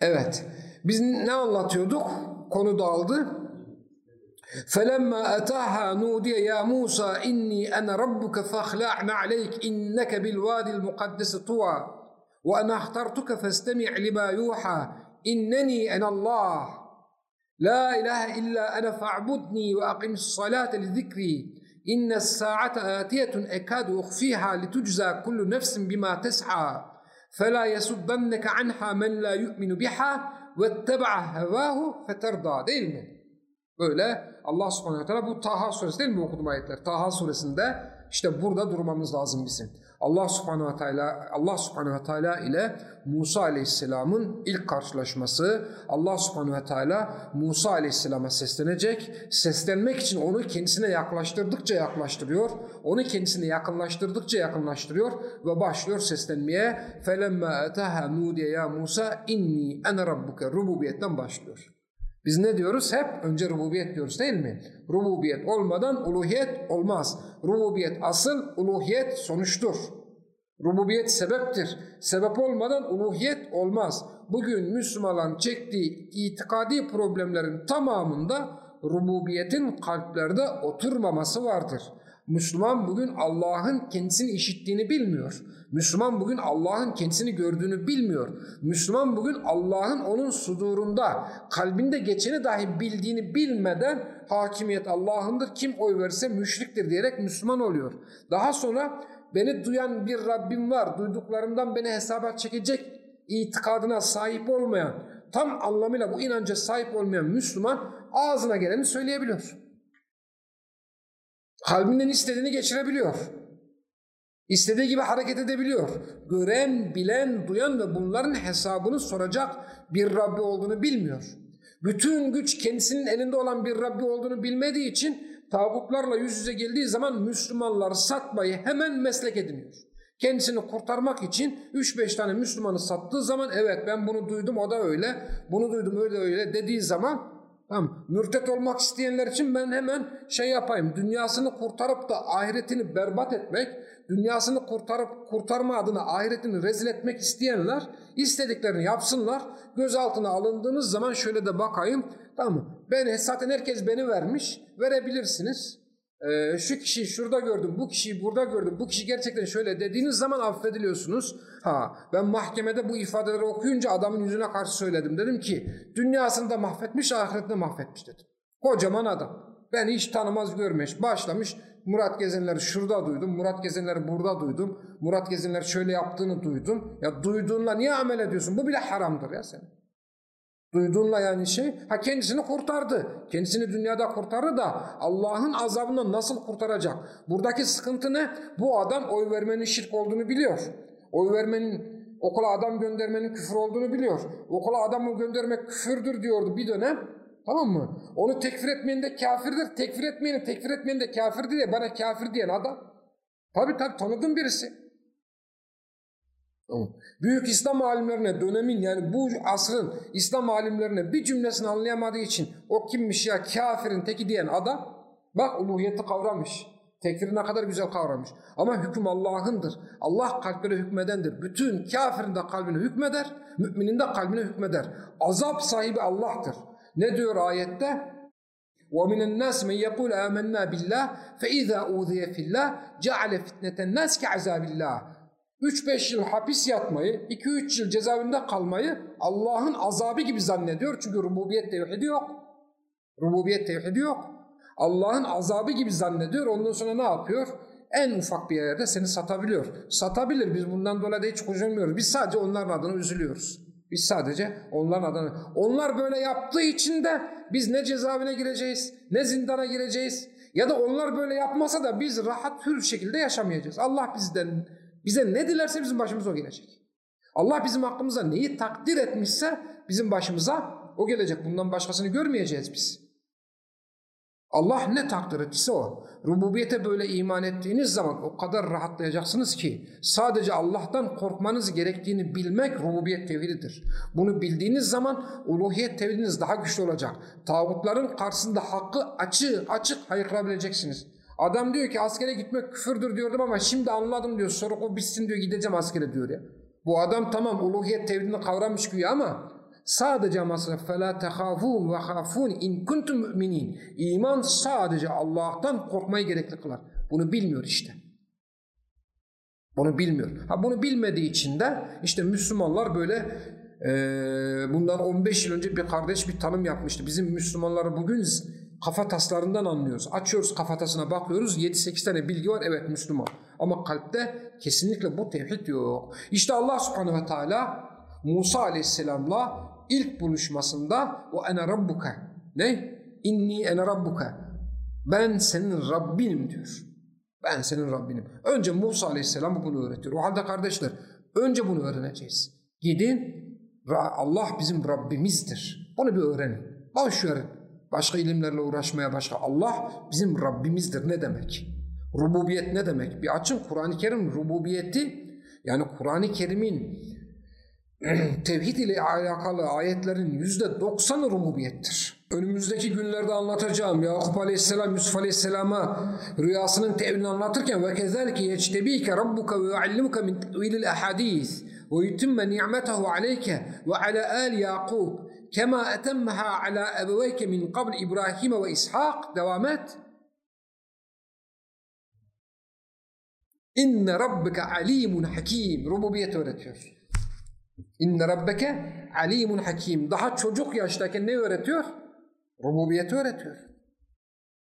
[SPEAKER 1] Evet. Biz ne anlatıyorduk? Konu dağıldı. فَلَمَّا أَتَاهَا نُودِيَ يَا مُوسَى إِنِّي أَنَا رَبُّكَ فَاخْلَعْنَ عَلَيْكَ إِنَّكَ بِالْوَادِ الْمُقَدِّسِ طُوَى وأنا اخترتك فاستمع لما يوحى إنني أنا الله لا إله إلا أنا فاعبدني وأقم الصلاة لذكري إن الساعة آتية أكاد أخفيها لتجزى كل نفس بما تسعى فلا يصدنك عنها من لا يؤمن بها واتبع هواه فترضى değil mi? Böyle Allah subhanahu wa ta'ala bu Taha suresi değil mi okudum ayetler? Taha suresinde işte burada durmamız lazım bizim. Allah Subhanahu Teala Allah Subhanahu Teala ile Musa Aleyhisselam'ın ilk karşılaşması. Allah Subhanahu Teala Musa Aleyhisselam'a seslenecek. Seslenmek için onu kendisine yaklaştırdıkça yaklaştırıyor. Onu kendisine yakınlaştırdıkça yakınlaştırıyor ve başlıyor seslenmeye. Felemma ataha nudiye ya Musa inni ene rabbuke rububiyetten başlıyor. Biz ne diyoruz? Hep önce rububiyet diyoruz değil mi? Rububiyet olmadan uluhiyet olmaz. Rububiyet asıl, uluhiyet sonuçtur. Rububiyet sebeptir. Sebep olmadan uluhiyet olmaz. Bugün Müslümanların çektiği itikadi problemlerin tamamında rububiyetin kalplerde oturmaması vardır. Müslüman bugün Allah'ın kendisini işittiğini bilmiyor. Müslüman bugün Allah'ın kendisini gördüğünü bilmiyor. Müslüman bugün Allah'ın onun sudurunda, kalbinde geçeni dahi bildiğini bilmeden hakimiyet Allah'ındır. Kim oy verirse müşriktir diyerek Müslüman oluyor. Daha sonra beni duyan bir Rabbim var, duyduklarımdan beni hesaba çekecek itikadına sahip olmayan, tam anlamıyla bu inanca sahip olmayan Müslüman ağzına geleni söyleyebiliyor. Kalbinden istediğini geçirebiliyor. İstediği gibi hareket edebiliyor. Gören, bilen, duyan ve bunların hesabını soracak bir Rabbi olduğunu bilmiyor. Bütün güç kendisinin elinde olan bir Rabbi olduğunu bilmediği için tağutlarla yüz yüze geldiği zaman Müslümanları satmayı hemen meslek ediniyor. Kendisini kurtarmak için 3-5 tane Müslümanı sattığı zaman evet ben bunu duydum o da öyle, bunu duydum öyle öyle dediği zaman Tamam. Mürtet olmak isteyenler için ben hemen şey yapayım. Dünyasını kurtarıp da ahiretini berbat etmek, dünyasını kurtarıp kurtarma adına ahiretini rezil etmek isteyenler istediklerini yapsınlar. Gözaltına alındığınız zaman şöyle de bakayım. Tamam Ben zaten herkes beni vermiş. Verebilirsiniz. Ee, şu kişiyi şurada gördüm, bu kişiyi burada gördüm, bu kişi gerçekten şöyle dediğiniz zaman affediliyorsunuz. Ha, ben mahkemede bu ifadeleri okuyunca adamın yüzüne karşı söyledim. Dedim ki dünyasını da mahvetmiş, ahiretini mahvetmiş dedim. Kocaman adam. Beni hiç tanımaz görmüş. Başlamış Murat Gezenler'i şurada duydum, Murat Gezenler'i burada duydum, Murat Gezenler şöyle yaptığını duydum. Ya duyduğunla niye amel ediyorsun? Bu bile haramdır ya senin. Duyduğunla yani şey, ha kendisini kurtardı. Kendisini dünyada kurtardı da Allah'ın azabından nasıl kurtaracak? Buradaki sıkıntı ne? Bu adam oy vermenin şirk olduğunu biliyor. Oy vermenin, okula adam göndermenin küfür olduğunu biliyor. Okula adamı göndermek küfürdür diyordu bir dönem. Tamam mı? Onu tekfir etmeyen de kafirdir. Tekfir etmeyeni tekfir etmeyen de kafirdir diye bana kafir diyen adam. Tabi tabi tanıdığım birisi. Büyük İslam alimlerine dönemin yani bu asrın İslam alimlerine bir cümlesini anlayamadığı için o kimmiş ya kafirin teki diyen adam bak uluhiyeti kavramış. Tekfiri ne kadar güzel kavramış. Ama hüküm Allah'ındır. Allah kalplere hükmedendir. Bütün kafirin de kalbine hükmeder, müminin de kalbine hükmeder. Azap sahibi Allah'tır. Ne diyor ayette? وَمِنَ النَّاسِ مَنْ يَقُولَ آمَنَّا بِاللّٰهِ فَاِذَا اُوذِيَ فِي اللّٰهِ جَعَلَ فِتْنَةَ النَّاسِ كَعَذَابِ اللّٰهِ 3-5 yıl hapis yatmayı, 2-3 yıl cezaevinde kalmayı Allah'ın azabı gibi zannediyor. Çünkü rububiyet tevhidi yok. Rububiyet tevhidi yok. Allah'ın azabı gibi zannediyor. Ondan sonra ne yapıyor? En ufak bir yerde seni satabiliyor. Satabilir. Biz bundan dolayı da hiç kocunmuyoruz. Biz sadece onların adına üzülüyoruz. Biz sadece onların adına. Onlar böyle yaptığı için de biz ne cezaevine gireceğiz, ne zindana gireceğiz. Ya da onlar böyle yapmasa da biz rahat hür şekilde yaşamayacağız. Allah bizden bize ne dilerse bizim başımıza o gelecek. Allah bizim hakkımıza neyi takdir etmişse bizim başımıza o gelecek. Bundan başkasını görmeyeceğiz biz. Allah ne takdir ettiyse o. Rububiyete böyle iman ettiğiniz zaman o kadar rahatlayacaksınız ki sadece Allah'tan korkmanız gerektiğini bilmek rububiyet tevhididir. Bunu bildiğiniz zaman uluhiyet tevhidiniz daha güçlü olacak. Tağutların karşısında hakkı açık açık haykırabileceksiniz. Adam diyor ki askere gitmek küfürdür diyordum ama şimdi anladım diyor. Soru o bitsin diyor gideceğim askere diyor ya. Bu adam tamam uluhiyet tevhidini kavramış güya ama sadece ama فَلَا تَخَافُونَ وَخَافُونَ اِنْ كُنْتُمْ مُؤْمِنِينَ İman sadece Allah'tan korkmayı gerekli kılar. Bunu bilmiyor işte. Bunu bilmiyor. Ha bunu bilmediği için de işte Müslümanlar böyle e, bundan 15 yıl önce bir kardeş bir tanım yapmıştı. Bizim Müslümanları bugün kafa taslarından anlıyoruz. Açıyoruz kafatasına bakıyoruz 7-8 tane bilgi var evet Müslüman. Ama kalpte kesinlikle bu tevhid yok. İşte Allah subhanehu ve teala Musa aleyhisselamla ilk buluşmasında o ene rabbuka ne? İnni ene rabbuka ben senin Rabbinim diyor. Ben senin Rabbinim. Önce Musa aleyhisselam bunu öğretiyor. O halde kardeşler önce bunu öğreneceğiz. Gidin Allah bizim Rabbimizdir. Bunu bir öğrenin. Boş. Başka ilimlerle uğraşmaya başka. Allah bizim Rabbimizdir ne demek? Rububiyet ne demek? Bir açın Kur'an-ı Kerim rububiyeti yani Kur'an-ı Kerim'in tevhid ile alakalı ayetlerin yüzde doksanı rububiyettir. Önümüzdeki günlerde anlatacağım. Yakup Aleyhisselam Yusuf Aleyhisselam'a rüyasının tevilini anlatırken ve kezalike yectebike rabbuka ve yuallimuka min tevilil ahadis ve yutimme ni'metehu aleyke ve ala ali Yakub kema etemmeha ala ebeveyke min qabl İbrahim ve İshak devam et. İnne rabbike alimun hakim. Rububiyet öğretiyor. İnne rabbeke alimun hakim. Daha çocuk yaştayken ne öğretiyor? Rububiyeti öğretiyor.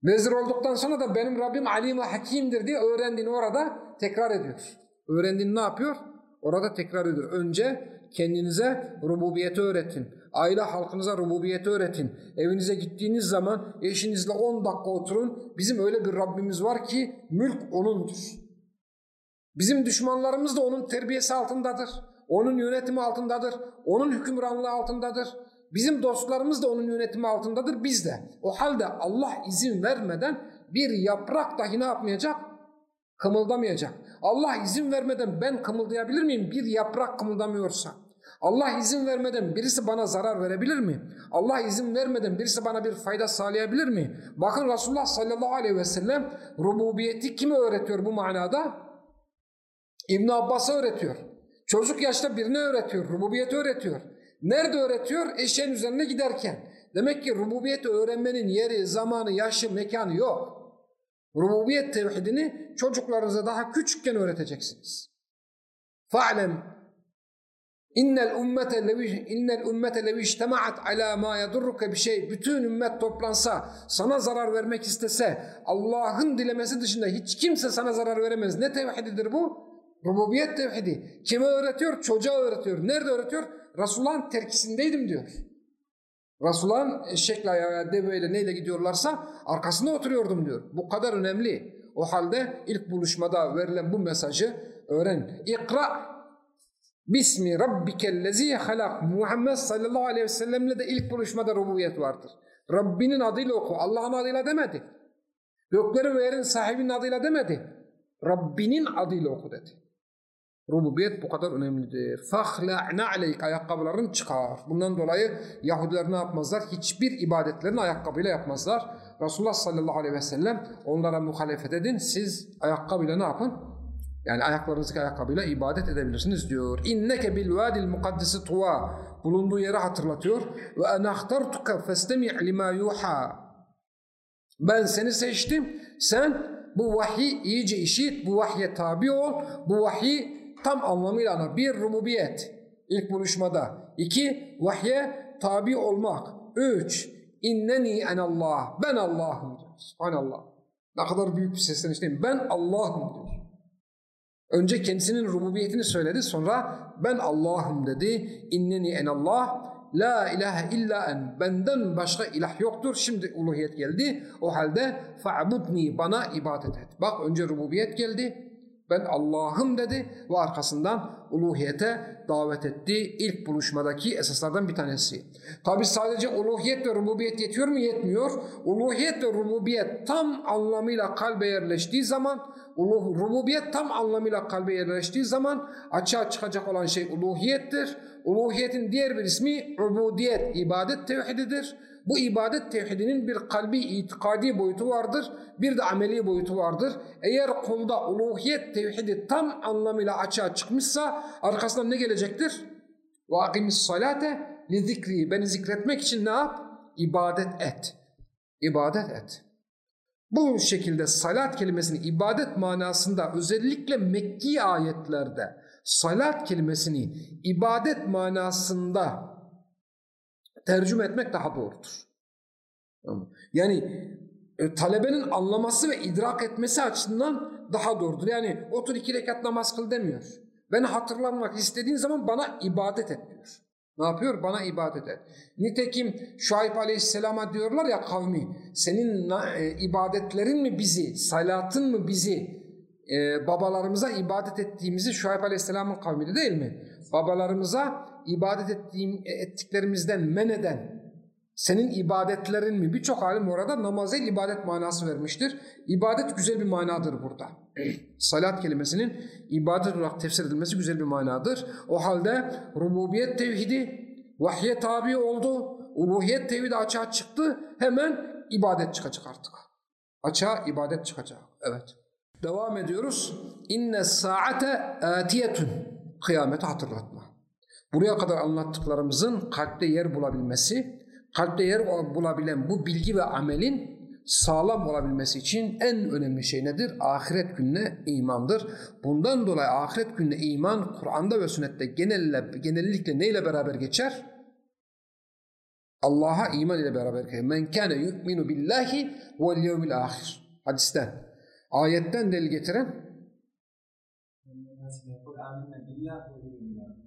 [SPEAKER 1] Vezir olduktan sonra da benim Rabbim alim ve hakimdir diye öğrendiğini orada tekrar ediyor. Öğrendiğini ne yapıyor? Orada tekrar ediyor. Önce kendinize rububiyeti öğretin. Aile halkınıza rububiyeti öğretin. Evinize gittiğiniz zaman eşinizle 10 dakika oturun. Bizim öyle bir Rabbimiz var ki mülk O'nundur. Bizim düşmanlarımız da O'nun terbiyesi altındadır. Onun yönetimi altındadır. Onun hükümranlığı altındadır. Bizim dostlarımız da onun yönetimi altındadır. Biz de. O halde Allah izin vermeden bir yaprak dahi ne yapmayacak? Kımıldamayacak. Allah izin vermeden ben kımıldayabilir miyim? Bir yaprak kımıldamıyorsa. Allah izin vermeden birisi bana zarar verebilir mi? Allah izin vermeden birisi bana bir fayda sağlayabilir mi? Bakın Resulullah sallallahu aleyhi ve sellem rububiyeti kime öğretiyor bu manada? İbn Abbas'a öğretiyor. Çocuk yaşta birine öğretiyor, rububiyeti öğretiyor. Nerede öğretiyor? Eşeğin üzerine giderken. Demek ki rububiyeti öğrenmenin yeri, zamanı, yaşı, mekanı yok. Rububiyet tevhidini çocuklarınıza daha küçükken öğreteceksiniz. Fa'lem innel ummete levi innel ummete levi ictemaat ala ma yadurruke bir şey bütün ümmet toplansa sana zarar vermek istese Allah'ın dilemesi dışında hiç kimse sana zarar veremez. Ne tevhididir bu? Rububiyet tevhidi. Kime öğretiyor? Çocuğa öğretiyor. Nerede öğretiyor? Resulullah'ın terkisindeydim diyor. Resulullah'ın eşekle deveyle neyle gidiyorlarsa arkasında oturuyordum diyor. Bu kadar önemli. O halde ilk buluşmada verilen bu mesajı öğren. İkra Bismi rabbikellezi halak. Muhammed sallallahu aleyhi ve sellemle de ilk buluşmada rububiyet vardır. Rabbinin adıyla oku. Allah'ın adıyla demedi. Gökleri ve yerin sahibinin adıyla demedi. Rabbinin adıyla oku dedi. Rububiyet bu kadar önemlidir. Fahla'na aleyk ayakkabıların çıkar. Bundan dolayı Yahudiler ne yapmazlar? Hiçbir ibadetlerini ayakkabıyla yapmazlar. Resulullah sallallahu aleyhi ve sellem onlara muhalefet edin. Siz ayakkabıyla ne yapın? Yani ayaklarınızdaki ayakkabıyla ibadet edebilirsiniz diyor. İnneke bil vadil mukaddesi tuva. Bulunduğu yeri hatırlatıyor. Ve en ahtartuka festemi' lima yuha. Ben seni seçtim. Sen bu vahiy iyice işit. Bu vahye tabi ol. Bu vahiy tam anlamıyla ana. Bir, rububiyet. ilk buluşmada. İki, vahye tabi olmak. Üç, inneni en Allah. Ben Allah'ım. Subhanallah. Ne kadar büyük bir sesleniş değil mi? Ben Allah'ım. Önce kendisinin rububiyetini söyledi sonra ben Allah'ım dedi. İnneni en Allah. La ilahe illa en. Benden başka ilah yoktur. Şimdi uluhiyet geldi. O halde fa'budni bana ibadet et. Bak önce rububiyet geldi. Ben Allah'ım dedi ve arkasından uluhiyete davet etti. İlk buluşmadaki esaslardan bir tanesi. Tabi sadece uluhiyet ve rububiyet yetiyor mu? Yetmiyor. Uluhiyet ve rububiyet tam anlamıyla kalbe yerleştiği zaman uluh, rububiyet tam anlamıyla kalbe yerleştiği zaman açığa çıkacak olan şey uluhiyettir. Uluhiyetin diğer bir ismi ubudiyet, ibadet tevhididir. Bu ibadet tevhidinin bir kalbi itikadi boyutu vardır, bir de ameli boyutu vardır. Eğer kulda uluhiyet tevhidi tam anlamıyla açığa çıkmışsa arkasından ne gelecektir? وَاقِمِ الصَّلَاةَ لِذِكْرِي Beni zikretmek için ne yap? İbadet et. İbadet et. Bu şekilde salat kelimesini ibadet manasında özellikle Mekki ayetlerde salat kelimesini ibadet manasında tercüme etmek daha doğrudur. Yani e, talebenin anlaması ve idrak etmesi açısından daha doğrudur. Yani otur iki rekat namaz kıl demiyor. Beni hatırlamak istediğin zaman bana ibadet et diyor. Ne yapıyor? Bana ibadet et. Nitekim Şuayb Aleyhisselam'a diyorlar ya kavmi senin e, ibadetlerin mi bizi, salatın mı bizi e, babalarımıza ibadet ettiğimizi Şuayb Aleyhisselam'ın kavmiydi değil mi? Babalarımıza ibadet ettiğim, ettiklerimizden men eden senin ibadetlerin mi? Birçok alim orada namaza ibadet manası vermiştir. İbadet güzel bir manadır burada. Salat kelimesinin ibadet olarak tefsir edilmesi güzel bir manadır. O halde rububiyet tevhidi vahye tabi oldu. Uluhiyet tevhidi açığa çıktı. Hemen ibadet çıkacak artık. Açığa ibadet çıkacak. Evet. Devam ediyoruz. İnne saate atiyetun. Kıyameti hatırlatma. Buraya kadar anlattıklarımızın kalpte yer bulabilmesi, kalpte yer bulabilen bu bilgi ve amelin sağlam olabilmesi için en önemli şey nedir? Ahiret gününe imandır. Bundan dolayı ahiret gününe iman Kur'an'da ve sünnette genelle, genellikle neyle beraber geçer? Allah'a iman ile beraber geçer. Men kâne yu'minu billahi vel yevmil ahir. Hadisten. Ayetten delil getiren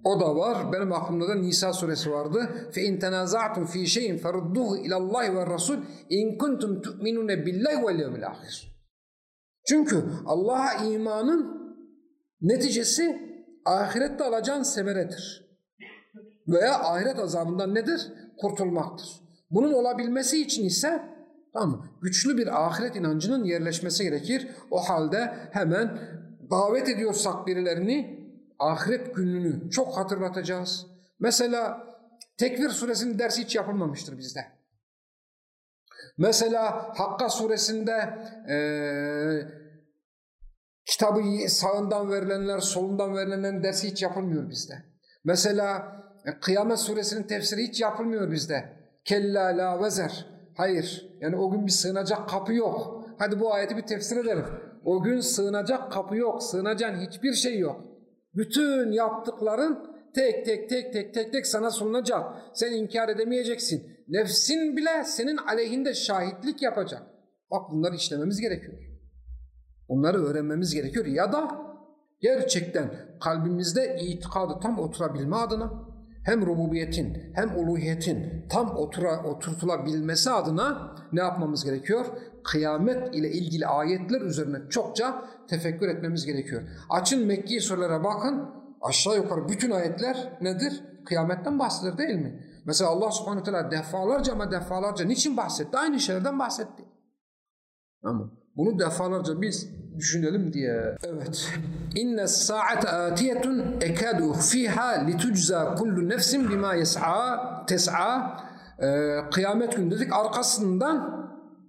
[SPEAKER 1] o da var. Benim aklımda da Nisa suresi vardı. Fe in tenaza'tum fi şeyin ferudduhu ila Allah ve Rasul in kuntum tu'minun billahi vel yevmil ahir. Çünkü Allah'a imanın neticesi ahirette alacağın semeredir. Veya ahiret azabından nedir? Kurtulmaktır. Bunun olabilmesi için ise tamam güçlü bir ahiret inancının yerleşmesi gerekir. O halde hemen davet ediyorsak birilerini ahiret gününü çok hatırlatacağız. Mesela Tekvir suresinin dersi hiç yapılmamıştır bizde. Mesela Hakka suresinde e, kitabı sağından verilenler, solundan verilenlerin dersi hiç yapılmıyor bizde. Mesela e, Kıyamet suresinin tefsiri hiç yapılmıyor bizde. Kella la vezer. Hayır. Yani o gün bir sığınacak kapı yok. Hadi bu ayeti bir tefsir edelim. O gün sığınacak kapı yok. Sığınacağın hiçbir şey yok. Bütün yaptıkların tek tek tek tek tek tek sana sunulacak. Sen inkar edemeyeceksin. Nefsin bile senin aleyhinde şahitlik yapacak. Bak bunları işlememiz gerekiyor. Bunları öğrenmemiz gerekiyor. Ya da gerçekten kalbimizde itikadı tam oturabilme adına hem rububiyetin hem uluhiyetin tam otura, oturtulabilmesi adına ne yapmamız gerekiyor? Kıyamet ile ilgili ayetler üzerine çokça tefekkür etmemiz gerekiyor. Açın Mekki surelere bakın. Aşağı yukarı bütün ayetler nedir? Kıyametten bahseder değil mi? Mesela Allah subhanahu teala defalarca ama defalarca niçin bahsetti? Aynı şeylerden bahsetti. Ama bunu defalarca biz düşünelim diye. Evet. İnne sa'ate atiyetun ekadu uhfiha litujza kullu nefsin bima yes'a tes'a. Ee, kıyamet günü dedik arkasından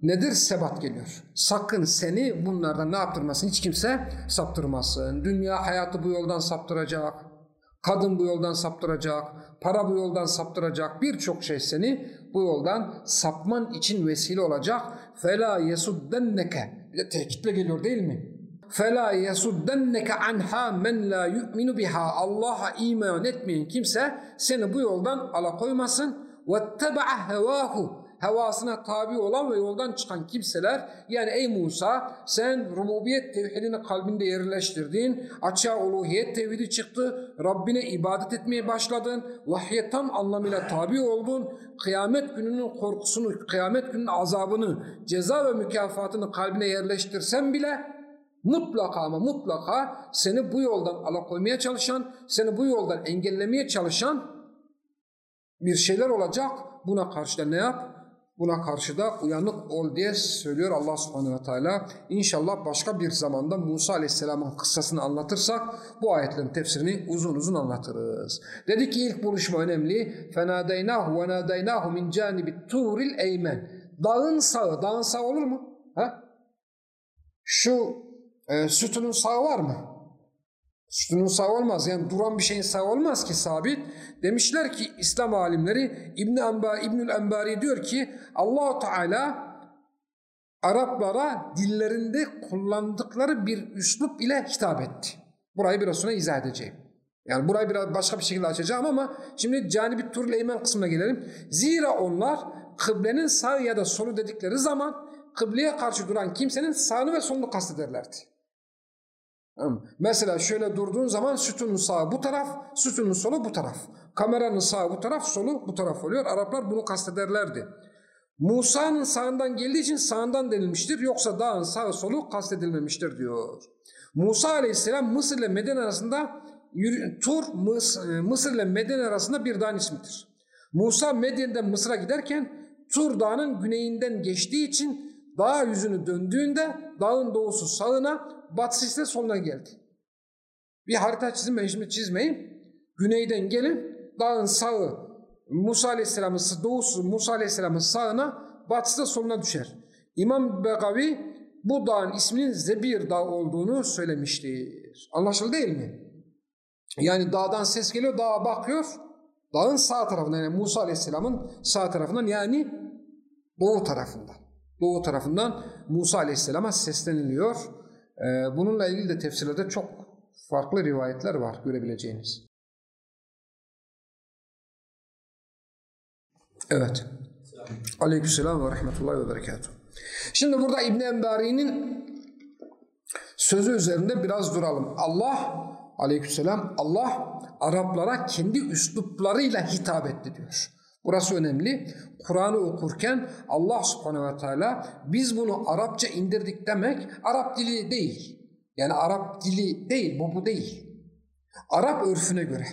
[SPEAKER 1] nedir? Sebat geliyor. Sakın seni bunlardan ne yaptırmasın? Hiç kimse saptırmasın. Dünya hayatı bu yoldan saptıracak. Kadın bu yoldan saptıracak. Para bu yoldan saptıracak. Birçok şey seni bu yoldan sapman için vesile olacak. Fela yesuddenneke. Bir de tehkitle geliyor değil mi? Fela yesuddenneke anha men la yu'minu biha. Allah'a iman etmeyen kimse seni bu yoldan alakoymasın. Vetteba'a hevahu hevasına tabi olan ve yoldan çıkan kimseler yani ey Musa sen rububiyet tevhidini kalbinde yerleştirdin, açığa uluhiyet tevhidi çıktı, Rabbine ibadet etmeye başladın, vahye tam anlamıyla tabi oldun, kıyamet gününün korkusunu, kıyamet gününün azabını, ceza ve mükafatını kalbine yerleştirsen bile mutlaka ama mutlaka seni bu yoldan alakoymaya çalışan, seni bu yoldan engellemeye çalışan bir şeyler olacak. Buna karşı da ne yap? Buna karşı da uyanık ol diye söylüyor Allah subhanehu ve teala. İnşallah başka bir zamanda Musa aleyhisselamın kıssasını anlatırsak bu ayetlerin tefsirini uzun uzun anlatırız. Dedi ki ilk buluşma önemli. فَنَادَيْنَاهُ وَنَادَيْنَاهُ مِنْ جَانِبِ التُّورِ الْاَيْمَنِ Dağın sağı, dağın sağı olur mu? Ha? Şu e, sütunun sağı var mı? Sütunun sağ olmaz. Yani duran bir şeyin sağ olmaz ki sabit. Demişler ki İslam alimleri İbn Amba İbnül Enbari diyor ki Allahu Teala Araplara dillerinde kullandıkları bir üslup ile hitap etti. Burayı biraz sonra izah edeceğim. Yani burayı biraz başka bir şekilde açacağım ama şimdi Canibit Turul Eymen kısmına gelelim. Zira onlar kıblenin sağ ya da solu dedikleri zaman kıbleye karşı duran kimsenin sağını ve solunu kastederlerdi. Mesela şöyle durduğun zaman sütunun sağı bu taraf, sütunun solu bu taraf. Kameranın sağı bu taraf, solu bu taraf oluyor. Araplar bunu kastederlerdi. Musa'nın sağından geldiği için sağından denilmiştir. Yoksa dağın sağı solu kastedilmemiştir diyor. Musa aleyhisselam Mısır ile Medine arasında Tur Mısır ile Medine arasında bir dağın ismidir. Musa Medyen'den Mısır'a giderken Tur dağının güneyinden geçtiği için dağ yüzünü döndüğünde dağın doğusu sağına batısı ise soluna geldi. Bir harita çizin ben şimdi çizmeyeyim. Güneyden gelin dağın sağı Musa Aleyhisselam'ın doğusu Musa Aleyhisselam'ın sağına batısı da soluna düşer. İmam Begavi bu dağın isminin Zebir Dağı olduğunu söylemiştir. Anlaşıldı değil mi? Yani dağdan ses geliyor, dağa bakıyor. Dağın sağ tarafından yani Musa Aleyhisselam'ın sağ tarafından yani doğu tarafından. Doğu tarafından Musa Aleyhisselam'a sesleniliyor. Ee, bununla ilgili de tefsirlerde çok farklı rivayetler var görebileceğiniz. Evet. Aleykümselam ve rahmetullahi ve berekatuhu. Şimdi burada İbn Enbari'nin sözü üzerinde biraz duralım. Allah aleykümselam Allah Araplara kendi üsluplarıyla hitap etti diyor. Burası önemli. Kur'an'ı okurken Allah subhanehu ve teala biz bunu Arapça indirdik demek Arap dili değil. Yani Arap dili değil, bu bu değil. Arap örfüne göre,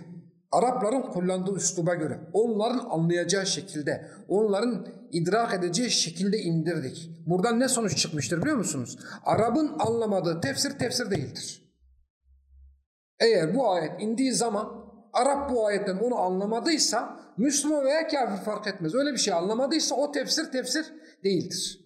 [SPEAKER 1] Arapların kullandığı üsluba göre, onların anlayacağı şekilde, onların idrak edeceği şekilde indirdik. Buradan ne sonuç çıkmıştır biliyor musunuz? Arap'ın anlamadığı tefsir tefsir değildir. Eğer bu ayet indiği zaman Arap bu ayetten onu anlamadıysa Müslüman veya kafir fark etmez. Öyle bir şey anlamadıysa o tefsir tefsir değildir.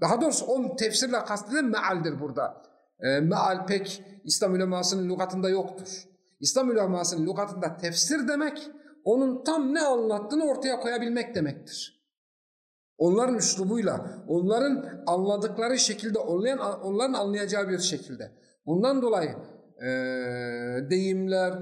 [SPEAKER 1] Daha doğrusu o tefsirle kastedilen mealdir burada. E, meal pek İslam ulemasının lügatında yoktur. İslam ulemasının lügatında tefsir demek onun tam ne anlattığını ortaya koyabilmek demektir. Onların üslubuyla, onların anladıkları şekilde, onların, onların anlayacağı bir şekilde. Bundan dolayı e, deyimler,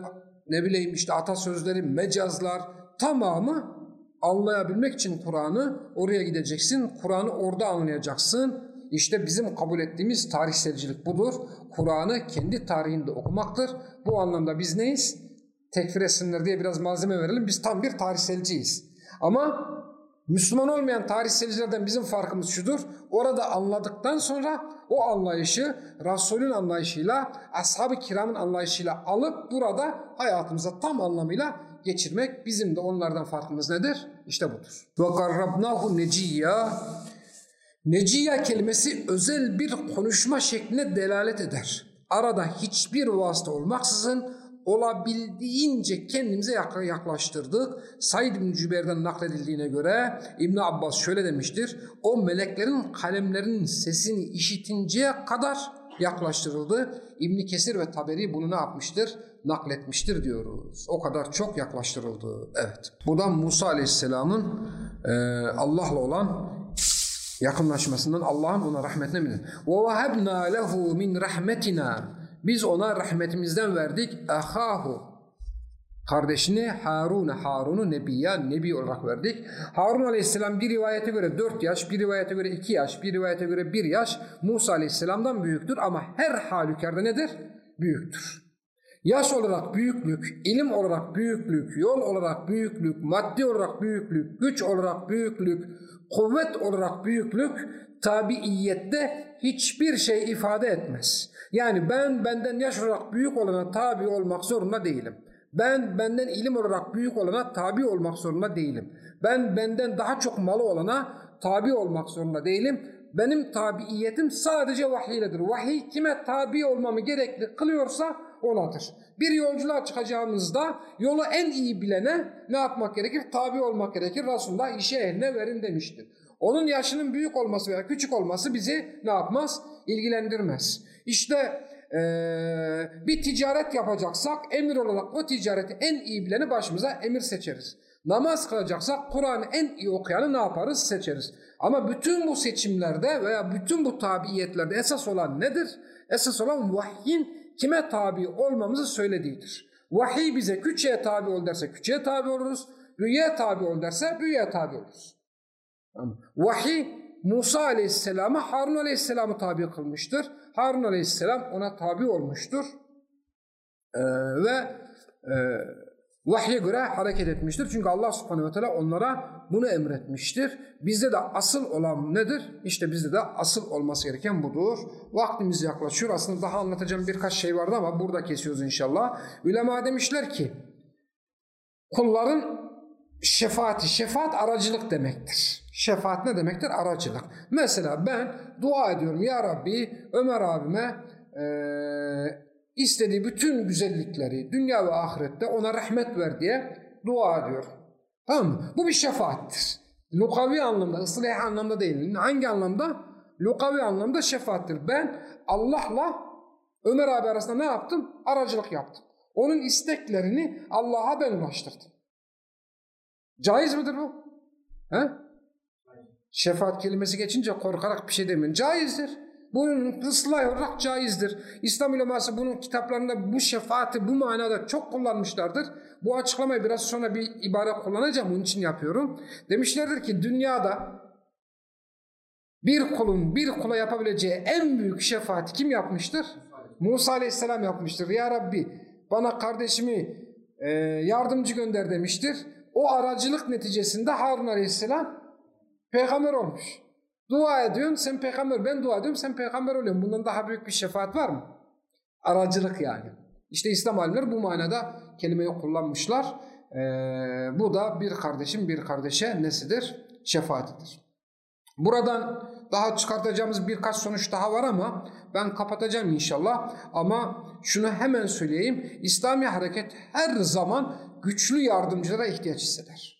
[SPEAKER 1] ne bileyim işte atasözleri, mecazlar tamamı anlayabilmek için Kur'an'ı oraya gideceksin. Kur'an'ı orada anlayacaksın. İşte bizim kabul ettiğimiz tarihselcilik budur. Kur'an'ı kendi tarihinde okumaktır. Bu anlamda biz neyiz? Tekfir etsinler diye biraz malzeme verelim. Biz tam bir tarihselciyiz. Ama Müslüman olmayan tarihselcilerden bizim farkımız şudur. Orada anladıktan sonra o anlayışı Resulün anlayışıyla, ashab-ı kiramın anlayışıyla alıp burada hayatımıza tam anlamıyla geçirmek bizim de onlardan farkımız nedir? İşte budur. Ve garrabnahu neciyya Neciya kelimesi özel bir konuşma şekline delalet eder. Arada hiçbir vasıta olmaksızın olabildiğince kendimize yaklaştırdık. Said bin Cübeyr'den nakledildiğine göre İbn Abbas şöyle demiştir. O meleklerin kalemlerinin sesini işitinceye kadar yaklaştırıldı. İbn Kesir ve Taberi bunu ne yapmıştır? Nakletmiştir diyoruz. O kadar çok yaklaştırıldı. Evet. Bu da Musa Aleyhisselam'ın e, Allah'la olan yakınlaşmasından Allah'ın ona rahmetine mi? Ve vahabna lehu min rahmetina. Biz ona rahmetimizden verdik. Ahahu. Kardeşini Harun'a, Harun'u Nebiya, Nebi olarak verdik. Harun Aleyhisselam bir rivayete göre 4 yaş, bir rivayete göre 2 yaş, bir rivayete göre 1 yaş Musa Aleyhisselam'dan büyüktür ama her halükarda nedir? Büyüktür. Yaş olarak büyüklük, ilim olarak büyüklük, yol olarak büyüklük, maddi olarak büyüklük, güç olarak büyüklük, kuvvet olarak büyüklük tabiiyette hiçbir şey ifade etmez. Yani ben benden yaş olarak büyük olana tabi olmak zorunda değilim. Ben benden ilim olarak büyük olana tabi olmak zorunda değilim. Ben benden daha çok malı olana tabi olmak zorunda değilim. Benim tabiiyetim sadece vahiyledir. Vahiy kime tabi olmamı gerekli kılıyorsa onadır. Bir yolculuğa çıkacağımızda yolu en iyi bilene ne yapmak gerekir? Tabi olmak gerekir. Resulullah işe eline verin demiştir. Onun yaşının büyük olması veya küçük olması bizi ne yapmaz? İlgilendirmez. İşte ee, bir ticaret yapacaksak emir olarak o ticareti en iyi bileni başımıza emir seçeriz. Namaz kılacaksak Kur'an'ı en iyi okuyanı ne yaparız? Seçeriz. Ama bütün bu seçimlerde veya bütün bu tabiiyetlerde esas olan nedir? Esas olan vahyin kime tabi olmamızı söylediğidir. Vahiy bize küçüğe tabi ol derse küçüğe tabi oluruz. Büyüğe tabi ol derse büyüğe tabi oluruz. Vahiy Musa Aleyhisselam'a Harun Aleyhisselam'ı tabi kılmıştır. Harun Aleyhisselam ona tabi olmuştur. Ee, ve e, vahye göre hareket etmiştir. Çünkü Allah subhanehu ve teala onlara bunu emretmiştir. Bizde de asıl olan nedir? İşte bizde de asıl olması gereken budur. Vaktimiz yaklaşıyor. Aslında daha anlatacağım birkaç şey vardı ama burada kesiyoruz inşallah. Ülema demişler ki kulların şefaati, şefaat aracılık demektir. Şefaat ne demektir? Aracılık. Mesela ben dua ediyorum ya Rabbi Ömer abime e, istediği bütün güzellikleri dünya ve ahirette ona rahmet ver diye dua ediyorum. Tamam mı? Bu bir şefaattir. Lukavi anlamda, ıslah anlamda değil. Hangi anlamda? Lukavi anlamda şefaattir. Ben Allah'la Ömer abi arasında ne yaptım? Aracılık yaptım. Onun isteklerini Allah'a ben ulaştırdım. Caiz midir bu? He? Şefaat kelimesi geçince korkarak bir şey demeyin. Caizdir. Bunun ıslah olarak caizdir. İslam uleması bunun kitaplarında bu şefaati bu manada çok kullanmışlardır. Bu açıklamayı biraz sonra bir ibare kullanacağım. Onun için yapıyorum. Demişlerdir ki dünyada bir kulun bir kula yapabileceği en büyük şefaati kim yapmıştır? Musa aleyhisselam yapmıştır. Ya Rabbi bana kardeşimi e, yardımcı gönder demiştir. O aracılık neticesinde Harun aleyhisselam peygamber olmuş. Dua ediyorsun sen peygamber, ben dua ediyorum sen peygamber oluyorsun. Bundan daha büyük bir şefaat var mı? Aracılık yani. İşte İslam alimleri bu manada kelimeyi kullanmışlar. Ee, bu da bir kardeşin bir kardeşe nesidir? Şefaatidir. Buradan daha çıkartacağımız birkaç sonuç daha var ama ben kapatacağım inşallah. Ama şunu hemen söyleyeyim. İslami hareket her zaman güçlü yardımcılara ihtiyaç hisseder.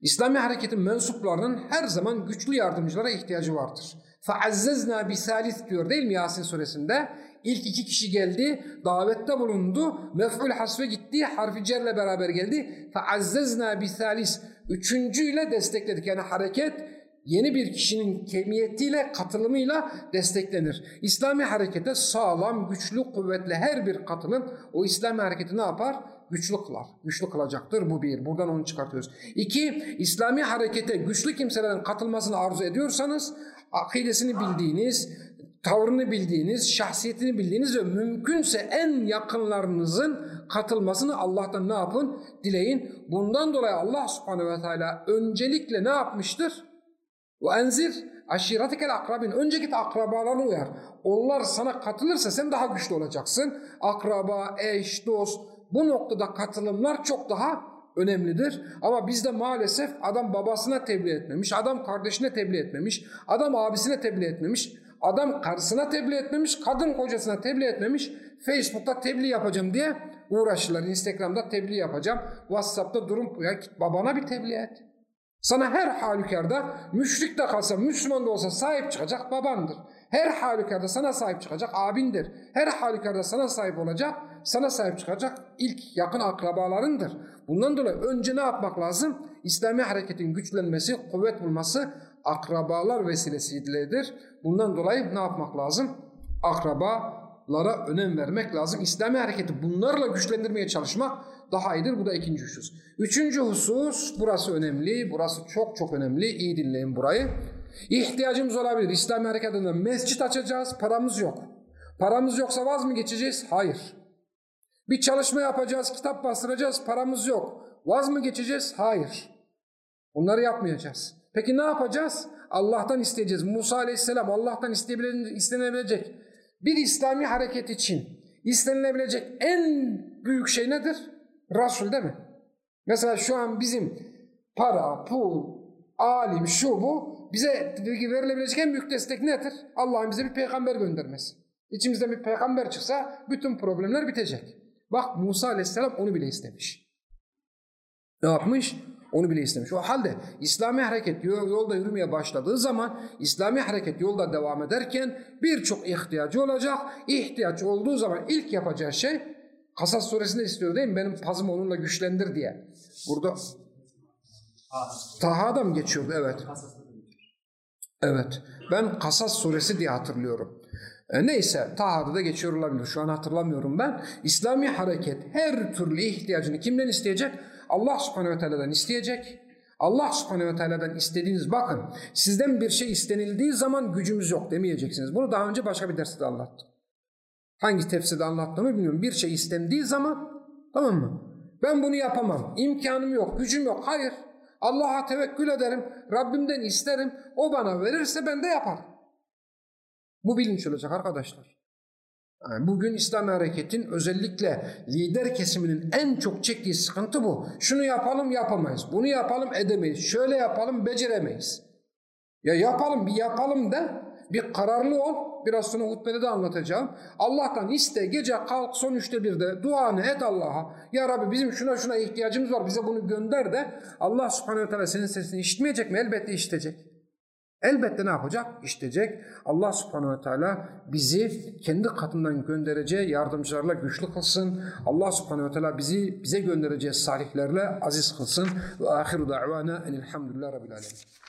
[SPEAKER 1] İslami hareketin mensuplarının her zaman güçlü yardımcılara ihtiyacı vardır. فَعَزَّزْنَا بِسَالِث diyor değil mi Yasin suresinde? İlk iki kişi geldi, davette bulundu, mef'ul hasfe gitti, harfi cerle beraber geldi. فَعَزَّزْنَا بِسَالِث Üçüncüyle destekledik. Yani hareket yeni bir kişinin kemiyetiyle, katılımıyla desteklenir. İslami harekete sağlam, güçlü, kuvvetli her bir katılım o İslami hareketi ne yapar? Güçlü kılar. Güçlü kılacaktır bu bir. Buradan onu çıkartıyoruz. İki, İslami harekete güçlü kimselerin katılmasını arzu ediyorsanız akidesini bildiğiniz, tavrını bildiğiniz, şahsiyetini bildiğiniz ve mümkünse en yakınlarınızın katılmasını Allah'tan ne yapın? Dileyin. Bundan dolayı Allah subhanehu ve teala öncelikle ne yapmıştır? Ve enzir aşiretikel akrabin. Önce git akrabalarına uyar. Onlar sana katılırsa sen daha güçlü olacaksın. Akraba, eş, dost, Bu noktada katılımlar çok daha önemlidir. Ama bizde maalesef adam babasına tebliğ etmemiş, adam kardeşine tebliğ etmemiş, adam abisine tebliğ etmemiş, adam karısına tebliğ etmemiş, kadın kocasına tebliğ etmemiş. Facebook'ta tebliğ yapacağım diye uğraşırlar. Instagram'da tebliğ yapacağım. WhatsApp'ta durum ya git babana bir tebliğ et. Sana her halükarda müşrik de kalsa, Müslüman da olsa sahip çıkacak babandır. Her halükarda sana sahip çıkacak abindir. Her halükarda sana sahip olacak, sana sahip çıkacak ilk yakın akrabalarındır. Bundan dolayı önce ne yapmak lazım? İslami hareketin güçlenmesi, kuvvet bulması akrabalar vesilesidir. Bundan dolayı ne yapmak lazım? Akrabalara önem vermek lazım. İslami hareketi bunlarla güçlendirmeye çalışmak daha iyidir. Bu da ikinci husus. Üçüncü husus, burası önemli, burası çok çok önemli. İyi dinleyin burayı. İhtiyacımız olabilir. İslami hareketinde mescit açacağız, paramız yok. Paramız yoksa vaz mı geçeceğiz? Hayır. Bir çalışma yapacağız, kitap bastıracağız, paramız yok. Vaz mı geçeceğiz? Hayır. Bunları yapmayacağız. Peki ne yapacağız? Allah'tan isteyeceğiz. Musa Aleyhisselam Allah'tan istenebilecek bir İslami hareket için istenilebilecek en büyük şey nedir? Resul değil mi? Mesela şu an bizim para, pul, alim, şu bu bize verilebilecek en büyük destek nedir? Allah'ın bize bir peygamber göndermesi. İçimizde bir peygamber çıksa bütün problemler bitecek. Bak Musa aleyhisselam onu bile istemiş. Ne yapmış? Onu bile istemiş. O halde İslami hareket yolda yürümeye başladığı zaman İslami hareket yolda devam ederken birçok ihtiyacı olacak. İhtiyaç olduğu zaman ilk yapacağı şey Kasas suresinde istiyor değil mi? Benim pazımı onunla güçlendir diye. Burada Taha'da mı geçiyordu? Evet. Evet. Ben Kasas suresi diye hatırlıyorum. E, neyse Taha'da da geçiyor olabilir. Şu an hatırlamıyorum ben. İslami hareket her türlü ihtiyacını kimden isteyecek? Allah subhanehu ve teala'dan isteyecek. Allah subhanehu ve teala'dan istediğiniz bakın sizden bir şey istenildiği zaman gücümüz yok demeyeceksiniz. Bunu daha önce başka bir derste de anlattım. Hangi tefsirde anlattığımı bilmiyorum. Bir şey istendiği zaman tamam mı? Ben bunu yapamam. İmkanım yok, gücüm yok. Hayır. Allah'a tevekkül ederim. Rabbimden isterim. O bana verirse ben de yaparım. Bu bilinç olacak arkadaşlar. Yani bugün İslam hareketin özellikle lider kesiminin en çok çektiği sıkıntı bu. Şunu yapalım yapamayız. Bunu yapalım edemeyiz. Şöyle yapalım beceremeyiz. Ya yapalım bir yapalım da bir kararlı ol. Biraz sonra hutbede de anlatacağım. Allah'tan iste gece kalk son üçte birde duanı et Allah'a. Ya Rabbi bizim şuna şuna ihtiyacımız var bize bunu gönder de Allah subhanehu teala senin sesini işitmeyecek mi? Elbette işitecek. Elbette ne yapacak? İşitecek. Allah subhanehu ve teala bizi kendi katından göndereceği yardımcılarla güçlü kılsın. Allah subhanehu ve teala bizi bize göndereceği salihlerle aziz kılsın. Ve ahiru da'vana enilhamdülillah rabbil alemin.